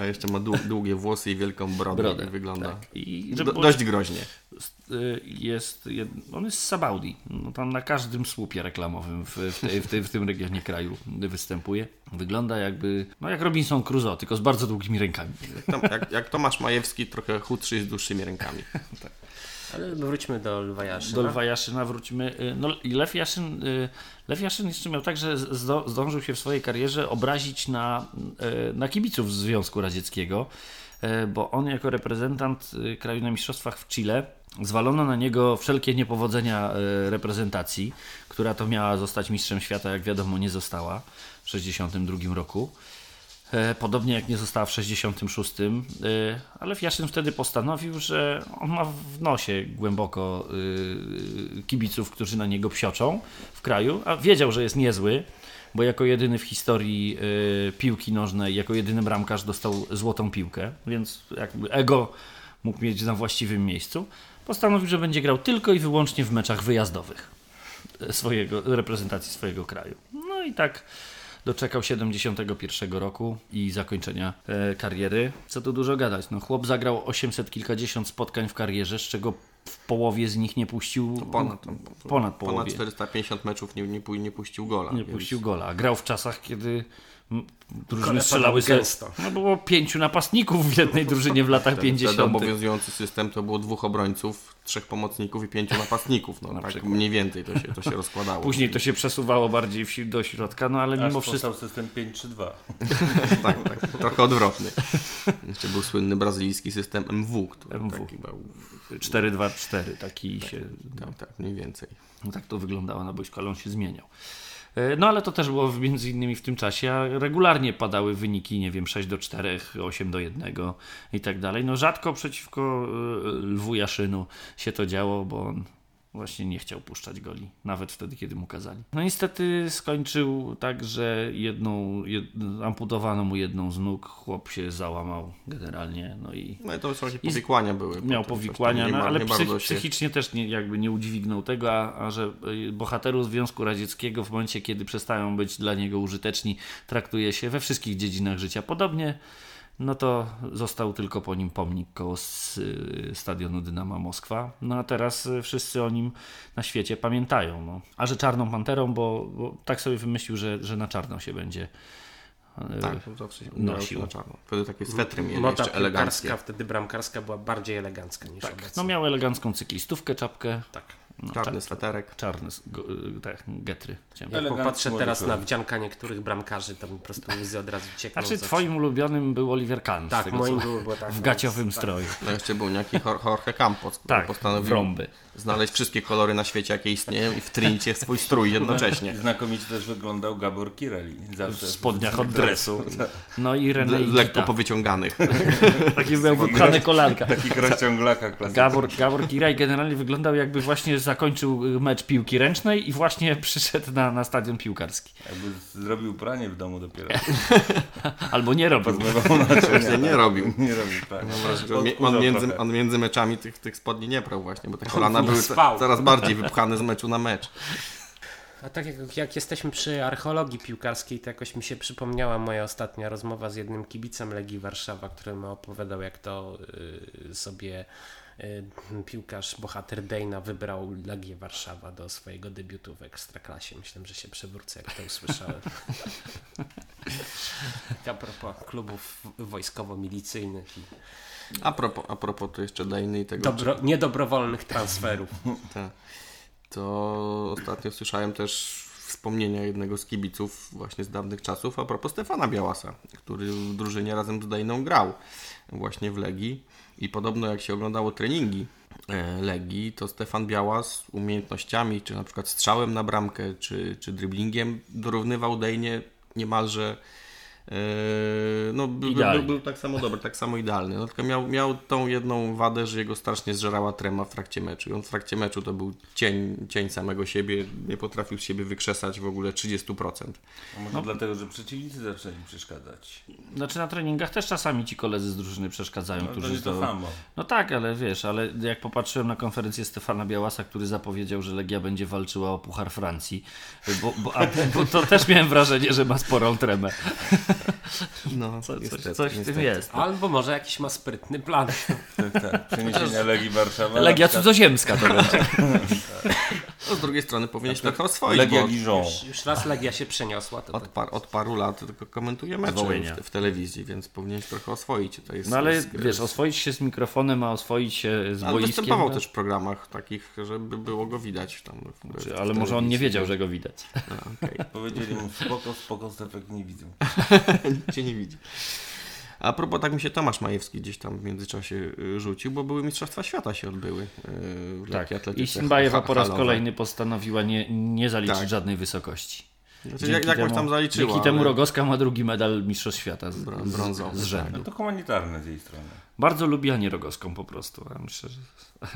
A jeszcze ma dłu- długie włosy i wielką brodę. Brodę, I wygląda tak. I do, dość groźnie. y, jest, on jest z Sabaudi. No, tam na każdym słupie reklamowym w, w, tej, w, tej, w tym regionie kraju występuje. Wygląda jakby, no jak Robinson Crusoe, tylko z bardzo długimi rękami. Tam, jak, jak Tomasz Majewski, trochę chudszy z dłuższymi rękami. Ale wróćmy do Lwa Jaszyna. Do Lwa Jaszyna wróćmy. Y, No Lew Jaszyn, y, Lew Jaszyn jeszcze miał tak, że zdążył się w swojej karierze obrazić na, y, na kibiców Związku Radzieckiego, bo on jako reprezentant kraju na mistrzostwach w Chile zwalono na niego wszelkie niepowodzenia reprezentacji, która to miała zostać mistrzem świata, jak wiadomo nie została w 1962 roku. E, Podobnie jak nie została w 66, e, ale Jaszyn wtedy postanowił, że on ma w nosie głęboko e, kibiców, którzy na niego psioczą w kraju, a wiedział, że jest niezły, bo jako jedyny w historii piłki nożnej, jako jedyny bramkarz dostał złotą piłkę, więc jakby ego mógł mieć na właściwym miejscu. Postanowił, że będzie grał tylko i wyłącznie w meczach wyjazdowych swojego, reprezentacji swojego kraju. No i tak doczekał 71 roku i zakończenia e, kariery. Co tu dużo gadać, no chłop zagrał 800 kilkadziesiąt spotkań w karierze, z czego w połowie z nich nie puścił Ponad, ponad połowie. ponad 450 meczów nie, nie, pu- nie puścił gola. Nie więc- puścił gola. Grał w czasach, kiedy drużyny strzelały gęsto. No było pięciu napastników w jednej drużynie w latach Wtedy 50. obowiązujący system to było dwóch obrońców, trzech pomocników i pięciu napastników. No, tak przykład. mniej więcej to się, to się rozkładało. Później to się przesuwało bardziej w, do środka, no ale Aż mimo wszystko. system 5-3-2. tak, tak, trochę odwrotny. Jeszcze był słynny brazylijski system MW, który MW. taki był. 4-2-4, taki się. Tak, tak, mniej więcej. No tak to wyglądało na boisku, ale on się zmieniał. E, No ale to też było między innymi w tym czasie, a regularnie padały wyniki, nie wiem, 6 do 4, 8 do 1 i tak dalej. No rzadko przeciwko e, Lwu Jaszynu się to działo, bo on właśnie nie chciał puszczać goli, nawet wtedy, kiedy mu kazali. No niestety skończył tak, że jedną, jed, amputowano mu jedną z nóg, chłop się załamał generalnie, no i No i to są jakieś powikłania były. miał powikłania, no, ale psych, się- psychicznie też nie, jakby nie udźwignął tego, a, a że y, bohaterów Związku Radzieckiego w momencie, kiedy przestają być dla niego użyteczni, traktuje się we wszystkich dziedzinach życia podobnie, no to został tylko po nim pomnik koło y, stadionu Dynama Moskwa. No a teraz y, wszyscy o nim na świecie pamiętają. No. A że Czarną Panterą, bo, bo tak sobie wymyślił, że, że na czarno się będzie y, Tak, to zawsze się nosił. nosił na czarno. Wtedy takie swetry mieli Nota jeszcze eleganckie. wtedy bramkarska była bardziej elegancka niż tak, obecnie. no miał elegancką cyklistówkę, czapkę, tak. No, Czarny sweterek. czarne s- go, y, tak, getry. Jak popatrzę teraz na wdzianka niektórych bramkarzy, to mi po prostu łzy od razu ciekną. Znaczy twoim ulubionym był Oliver Kahn. Tak, moim co- był, bo tak. W gaciowym tak. stroju. No jeszcze był niejaki Jor- Jorge Campos, który Tak, postanowił rąby. Znaleźć wszystkie kolory na świecie, jakie istnieją i wtrynić je w swój strój jednocześnie. Znakomicie też wyglądał Gabor Kireli. Zawsze W spodniach od dresu. No i René Le- lekko powyciąganych. Takie miał wypchane kolanka. Takich rozciąglaka klasycznych. Gabor, Gabor Kiraj generalnie wyglądał jakby właśnie zakończył y, mecz piłki ręcznej i właśnie przyszedł na, na stadion piłkarski. Jakby zrobił pranie w domu dopiero. Albo nie robił. Pozmywał naczynia. Nie, nie robił. Nie robił, tak. On, mie- on, między, on między meczami tych, tych spodni nie prał właśnie, bo te kolana były spał. co- coraz bardziej wypchane z meczu na mecz. A tak jak, jak jesteśmy przy archeologii piłkarskiej, to jakoś mi się przypomniała moja ostatnia rozmowa z jednym kibicem Legii Warszawa, który mi opowiadał, jak to y, sobie y, piłkarz, bohater Dejna wybrał Legię Warszawa do swojego debiutu w Ekstraklasie. Myślę, że się przewrócę, jak to usłyszałem. a propos klubów wojskowo-milicyjnych i A propos, a propos to jeszcze Dejny i tego, dobro, niedobrowolnych transferów. Tak. To ostatnio słyszałem też wspomnienia jednego z kibiców właśnie z dawnych czasów a propos Stefana Białasa, który w drużynie razem z Dejną grał właśnie w Legii i podobno jak się oglądało treningi e, Legii, to Stefan Białas umiejętnościami, czy na przykład strzałem na bramkę, czy, czy driblingiem dorównywał Dejnie niemalże no, był, Idealnie. był, był tak samo dobry, tak samo idealny. No, tylko miał, miał tą jedną wadę, że jego strasznie zżerała trema w trakcie meczu. I on w trakcie meczu to był cień, cień samego siebie, nie potrafił z siebie wykrzesać w ogóle 30%. A może dlatego, że przeciwnicy zaczęli przeszkadzać. Znaczy na treningach też czasami ci koledzy z drużyny przeszkadzają, No, to którzy nie to to- samo. No tak, ale wiesz, ale jak popatrzyłem na konferencję Stefana Białasa, który zapowiedział, że Legia będzie walczyła o Puchar Francji, bo, bo, a, bo to też miałem wrażenie, że ma sporą tremę. No, Co, coś, niestety, coś w tym jest. Albo może jakiś ma sprytny plan. Tak, tak. Przeniesienia Legii Warszawa. Legia cudzoziemska to będzie. No, z drugiej strony powinieneś trochę oswoić, Legia bo Dijon. Już raz Legia się przeniosła. To, od, to par, od paru lat tylko komentuje mecze w, w telewizji, więc powinieneś trochę oswoić. To jest, No ale jest- wiesz, oswoić się z mikrofonem, a oswoić się z Ale boiskiem. występował no, też w programach takich, żeby było go widać tam. W, czy- w Ale może on nie wiedział, że go widać. A, okej. Powiedzieli mu spoko, spoko, Stefek nie widzą. Nikt cię nie widzi. A propos, tak mi się Tomasz Majewski gdzieś tam w międzyczasie y, rzucił, bo były Mistrzostwa Świata się odbyły. y, w Tak. I Simbajewa po raz kolejny postanowiła nie, nie zaliczyć Tak. żadnej wysokości. Znaczy, Dzięki jak, temu- tam zaliczyła. Dzięki temu ale- Rogowska ma drugi medal Mistrzostw Świata z, Bro- z, brązowy, z rzędu. No to humanitarne z jej strony. Bardzo lubi Anię Rogowską po prostu. Ja myślę, że...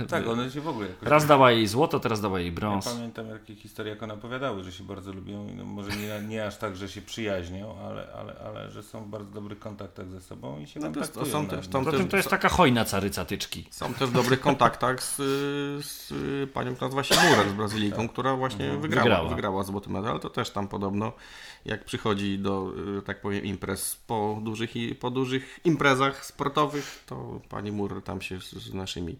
Tak, one się w ogóle jakoś... Raz dała jej złoto, teraz dała jej Ja brąz. pamiętam jakie historie jak one opowiadały, że się bardzo lubią. No, może nie, nie aż tak, że się przyjaźnią, ale, ale, ale że są w bardzo dobrych kontaktach ze sobą i się No to jest- kontaktują. są też tam- Poza tym to jest taka hojna caryca tyczki. Są też w dobrych kontaktach z, z panią, która nazywa się Murer, z Brazylijką, która właśnie wygrała, Wygrała. wygrała. złoty medal. To też tam podobno, jak przychodzi do, y, tak powiem, imprez po dużych, i- po dużych imprezach sportowych, to pani Murer tam się z, z naszymi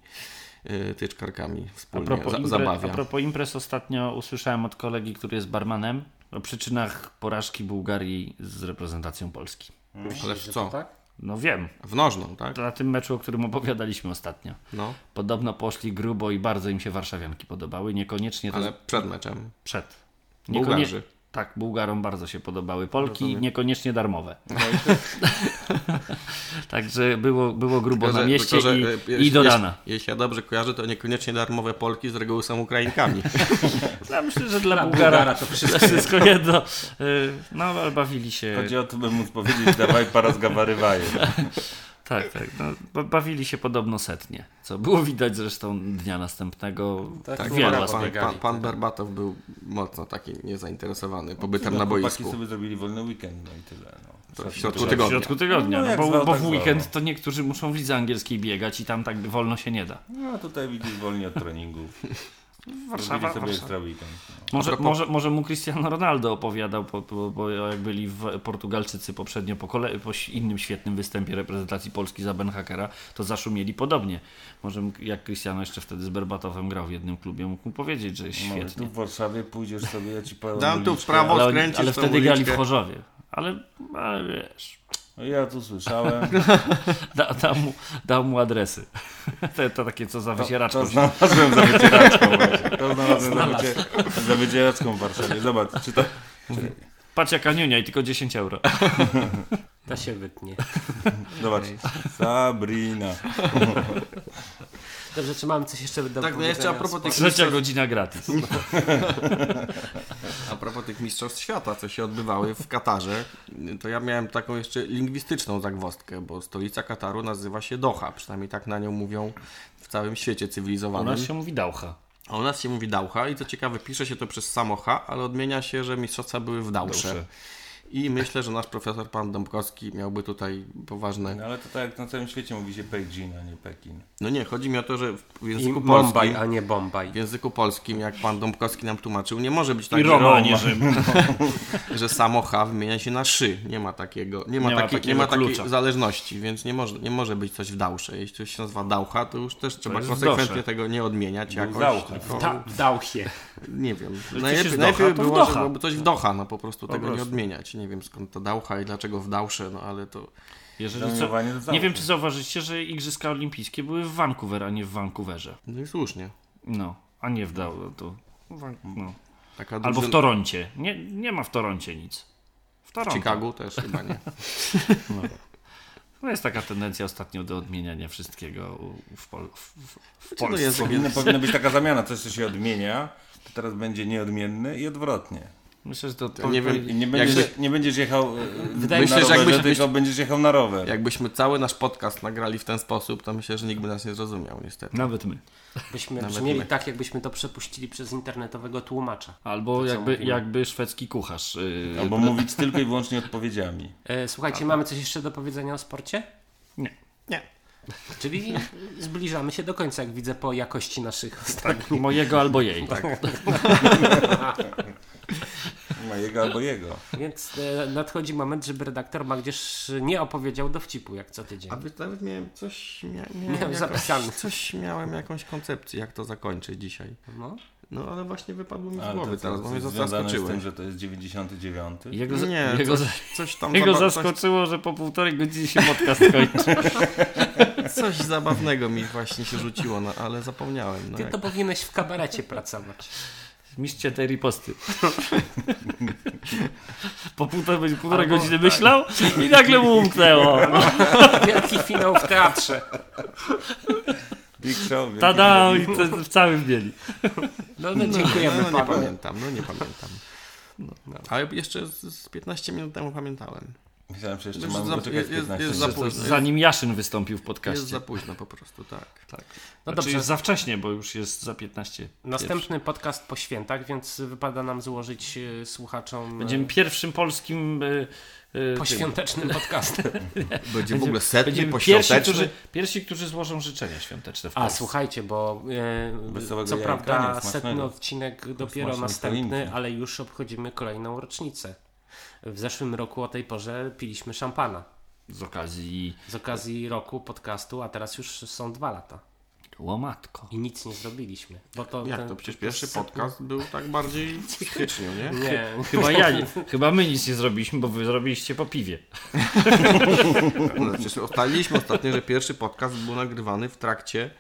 y, tyczkarkami A wspólnie propos, za, impre, zabawia. a propos imprez, ostatnio usłyszałem od kolegi, który jest barmanem, o przyczynach porażki Bułgarii z reprezentacją Polski. Ale w że co? tak? No wiem, W nożną, tak? na tym meczu, o którym opowiadaliśmy ostatnio. No, Podobno poszli grubo i bardzo im się warszawianki podobały. Niekoniecznie to ale przed meczem. przed. Bułgarzy. Tak, Bułgarom bardzo się podobały. Polki niekoniecznie darmowe. No Także było, było grubo Tylko, na mieście tylko, że, i, y, i jeśli- do rana. Jeśli, jeśli ja dobrze kojarzę, to niekoniecznie darmowe Polki z reguły są Ukrainkami. Ja myślę, że dla Dla Bułgara Bułgara to wszystko wszystko jedno. Y, No, ale bawili się. Chodzi o to, by móc powiedzieć, dawaj para zgawarywaje. Tak, tak. No, ba- bawili się podobno setnie. Co było widać zresztą dnia następnego. Tak, Tak, wielu pan, pan, pan, pan Berbatow był mocno taki niezainteresowany pobytem No, na chłopaki boisku. sobie zrobili wolny weekend, no i tyle. No. W środku co- W tygodnia. środku tygodnia, No, no, bo, zwał, bo tak w weekend to niektórzy muszą w lidze angielskiej biegać i tam tak wolno się nie da. No tutaj widzisz wolni od treningów. Warszawa, sobie Warszawa. ekstra weekend. Może, propos- może, może mu Cristiano Ronaldo opowiadał, bo, bo, bo jak byli w Portugalczycy poprzednio po, kole, po innym świetnym występie reprezentacji Polski za Ben Hackera, to zaszumieli podobnie. Może jak Cristiano jeszcze wtedy z Berbatowem grał w jednym klubie, mógł mu powiedzieć, że jest No, ale tu w Warszawie pójdziesz sobie, ja ci powiem Dam tu w prawo. Ale, skręcisz ale tą wtedy grali w. Chorzowie. Ale, ale wiesz, Ja tu słyszałem. da, dał, mu, dał mu adresy. To, to takie co za wycieraczką. To się- znalazłem za wycieraczką właśnie. To znalazłem za, wycie, za wycieraczką w Warszawie. Zobacz, czy to... Patrz jaka niunia i tylko 10 euro. To się wytnie. Zobacz. Sabrina. Dobrze, czy mamy coś jeszcze do Tak, no jeszcze a propos tych Trzecia mistrzostw, godzina gratis. a propos tych mistrzostw świata, co się odbywały w Katarze, to ja miałem taką jeszcze lingwistyczną zagwozdkę, bo stolica Kataru nazywa się Doha, przynajmniej tak na nią mówią w całym świecie U cywilizowanym. nas się mówi Daucha. A u nas się mówi Daucha i co ciekawe, pisze się to przez samo H, ale odmienia się, że mistrzostwa były w Dausze. Dausze. I myślę, że nasz profesor pan Dąbrowski miałby tutaj poważne... No ale to tak jak na całym świecie mówi się Pekin, a nie Pekin. No nie, chodzi mi o to, że w I języku Bombaj, polskim... a nie Bombaj. W języku polskim, jak pan Dąbrowski nam tłumaczył, nie może być tak, I że- Roma, a nie Rzym. że samo H wymienia się na szy. Nie ma takiego, nie ma, Nie ma takiej, nie ma takiej klucza. zależności, więc nie może, nie może być coś w Dausze. Jeśli coś się nazywa Daucha, to już też trzeba konsekwentnie Dosze. tego nie odmieniać jakoś. Daucha. Tylko, Da, w Dauchie. nie wiem. jest Najlepiej, najlepiej było, że byłoby coś w Docha, no po prostu tego nie prostu. odmieniać. Nie wiem skąd to Daucha i dlaczego w Dausze, no ale to... Jeżeli co, nie wiem, czy zauważycie, że Igrzyska Olimpijskie były w Vancouver, a nie w Vancouverze. No i słusznie. No, a nie w Dau. To, no. Taka Albo w Toroncie. Nie, nie ma w Toroncie nic. W W Toronto. Chicago też chyba nie. No jest taka tendencja ostatnio do odmieniania wszystkiego w, Pol- w, w, w no Polsce. jest- Powinna, powinna być taka zamiana, coś co się odmienia, to teraz będzie nieodmienny i odwrotnie. Myślę, że to... Ja nie wiem, nie będziesz, Jakby- nie będziesz jechał e, Wydaje na mi się, że rowerze, jakbyś- tylko będziesz jechał na rower. Jakbyśmy cały nasz podcast nagrali w ten sposób, to myślę, że nikt by nas nie zrozumiał, niestety. Nawet my. Byśmy Nawet brzmieli my. tak, jakbyśmy to przepuścili przez internetowego tłumacza. Albo jakby, mówimy. jakby szwedzki kucharz. Yy, Albo mówić tylko i wyłącznie odpowiedziami. E, słuchajcie, mamy coś jeszcze do powiedzenia o sporcie? Nie. Nie. Czyli zbliżamy się do końca, jak widzę po jakości naszych ostatnich. Mojego albo jej. Tak. Mojego albo jego. Więc e, nadchodzi moment, żeby redaktor Magdzierz nie opowiedział dowcipu, jak co tydzień. A nawet miałem coś, mia, miałem Miałem jakoś, zapisane. coś miałem jakąś koncepcję, jak to zakończyć dzisiaj. No. No ale właśnie wypadło mi z głowy teraz, bo mnie coś związane z tym, że to jest 99. Jego, za- Nie, jego, coś, coś tam jego zaba- zaskoczyło, że po półtorej godziny się podcast kończy. coś, coś zabawnego mi właśnie się rzuciło, no, ale zapomniałem. No, Ty jak... to powinieneś w kabarecie pracować. Mistrz tej riposty. Po półtorej, półtorej Albo- godziny myślał i nagle mu umknęło. Wielki finał w teatrze. Big Show. Tada! I to w całym mieli. No, no dziękujemy no, nie panu. pamiętam, no nie pamiętam. Ale jeszcze z, z 15 minut temu pamiętałem. Myślałem, że jeszcze Jest mam poczekać jest- 15 jest minut. za późno. Zanim Jaszyn wystąpił w Jest podcaście. za późno po prostu, tak. tak. No Znaczy dobrze, jest za wcześnie, bo już jest za 15. następny podcast po świętach, więc wypada nam złożyć e, słuchaczom e, Będziemy pierwszym polskim... y, poświątecznym podcastem. Będzie w ogóle setny, Będziemy pierwsi poświąteczny. którzy, pierwsi, którzy złożą życzenia świąteczne w A Polsce. słuchajcie, bo e, co prawda setny odcinek dopiero następny, ale już obchodzimy kolejną rocznicę. W zeszłym roku o tej porze piliśmy szampana Z okazji z okazji roku podcastu, a teraz już są dwa lata łomatko. i nic nie zrobiliśmy. Bo to Jak ten- to? Przecież pierwszy podcast był tak bardziej w styczniu, nie? Nie, Chyba ja, nie- chyba my nic nie zrobiliśmy, bo wy zrobiliście po piwie. No, przecież ustaliliśmy ostatnio, że pierwszy podcast był nagrywany w trakcie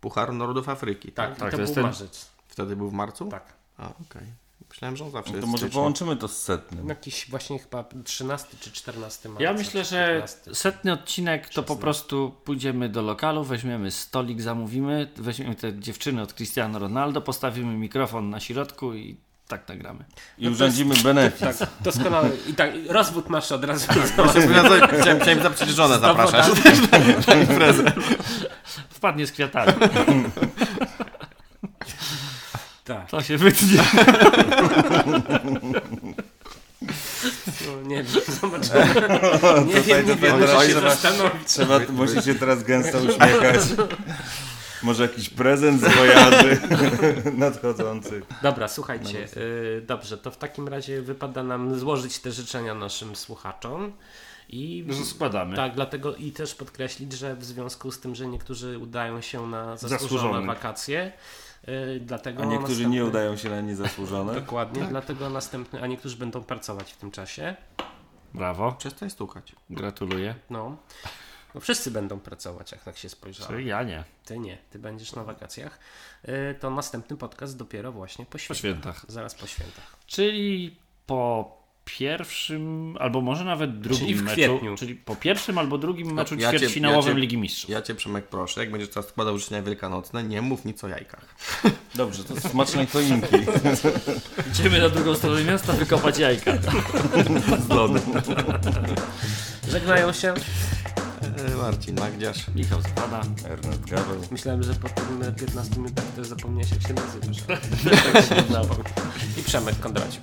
Puchar Narodów Afryki. tak, Tak. i tak, to to jest był ten- marzec. Wtedy był w marcu? Tak. A, okej. Myślałem, że on zawsze No jest to może połączymy to z setnym. Jakiś właśnie chyba 13 czy 14 marca. Ja myślę, że 15. setny odcinek to po prostu pójdziemy do lokalu, weźmiemy stolik, zamówimy, weźmiemy te dziewczyny od Cristiano Ronaldo, postawimy mikrofon na środku i tak nagramy. I urządzimy benefit. Tak, doskonały. I tak, rozwód masz od razu. Chciałem, chciałem zapytać, żonę zapraszać na imprezę. Wpadnie z kwiatami. Tak, To się wytnie. no, nie wiem, zobaczymy. Nie wiem, nie wiem, muszę się trzeba- zastanowić. Trzeba, musi się teraz gęsto uśmiechać. Może jakiś prezent z wojaży nadchodzących. Dobra, słuchajcie, y, dobrze, to w takim razie wypada nam złożyć te życzenia naszym słuchaczom. I Składamy. tak, dlatego i też podkreślić, że w związku z tym, że niektórzy udają się na zasłużone wakacje, dlatego A niektórzy następny- nie udają się na niezasłużone. Dokładnie, dlatego następny, a niektórzy będą pracować w tym czasie. Brawo. Przestań stukać. Gratuluję. No. no wszyscy będą pracować, jak tak się spojrzało. Czyli ja nie. Ty nie, ty będziesz na wakacjach. Y, To następny podcast dopiero właśnie po świętach. świętach. Zaraz po świętach. Czyli po pierwszym, albo może nawet drugim Czyli w meczu, kwietniu. czyli po pierwszym albo drugim meczu ja ćwierćfinałowym ja cię- Ligi Mistrzów. Ja cię, Przemek, proszę, jak będziesz teraz składał życzenia wielkanocne, nie mów nic o jajkach. Dobrze, to smacznej choinki. Idziemy na drugą stronę miasta wykopać jajka. Z lodem. Żegnają się. E, Marcin Magdziarz. Michał Zapada. Ernest Gaweł. Myślałem, że po tym 15 minutach też zapomniałeś jak się nazywasz. tak się udało. I Przemek Kondraciuk.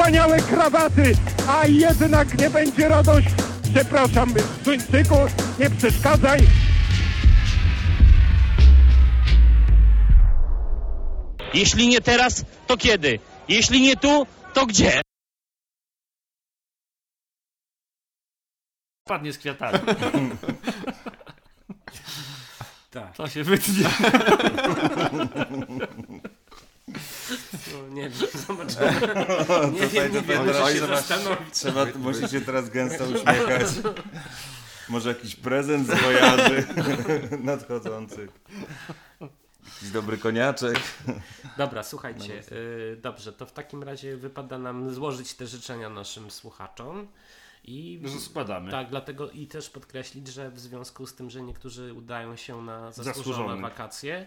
wspaniałe krawaty, a jednak nie będzie radość. Przepraszam, Duńczyku, nie przeszkadzaj. Jeśli nie teraz, to kiedy? Jeśli nie tu, to gdzie? Padnie z kwiatami. Tak. To się wytnie. No, nie wiem, zobaczymy. Nie wiem, nie wiem, muszę się trzeba- zastanowić. Trzeba, musi się teraz gęsto uśmiechać. Może jakiś prezent z wojaży nadchodzących. Jakiś dobry koniaczek. Dobra, słuchajcie, y, dobrze, to w takim razie wypada nam złożyć te życzenia naszym słuchaczom. I Że składamy. Tak, dlatego i też podkreślić, że w związku z tym, że niektórzy udają się na zasłużone Zasłużone. wakacje,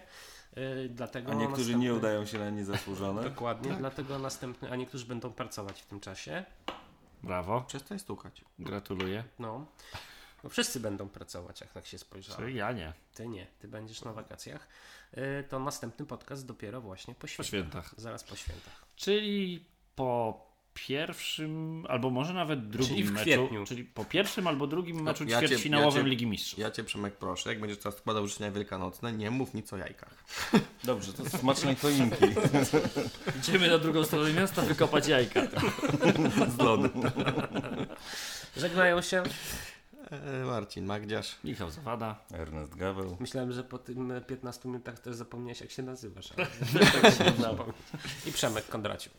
dlatego A niektórzy następny- nie udają się na niezasłużone. Dokładnie, dlatego następny, a niektórzy będą pracować w tym czasie. Brawo. Przestań stukać. Gratuluję. No. No wszyscy będą pracować, jak tak się spojrzało. Czyli ja nie. Ty nie, ty będziesz na wakacjach. Y, To następny podcast dopiero właśnie po świętach. świętach. Zaraz po świętach. Czyli po pierwszym, albo może nawet drugim Czyli w meczu, kwietniu. czyli po pierwszym albo drugim meczu Ja cię- ćwierćfinałowym ja cię- Ligi Mistrzów. Ja cię Przemek proszę, jak będziesz teraz składał życzenia wielkanocne, nie mów nic o jajkach. Dobrze, to smacznej choinki Idziemy na drugą stronę miasta wykopać jajka. z lodu. Żegnają się. E, Marcin Magdziarz. Michał Zawada. Ernest Gaweł. Myślałem, że po tym 15 minutach też zapomniałeś, jak się nazywasz. Ale tak się. I Przemek Kondraciuk.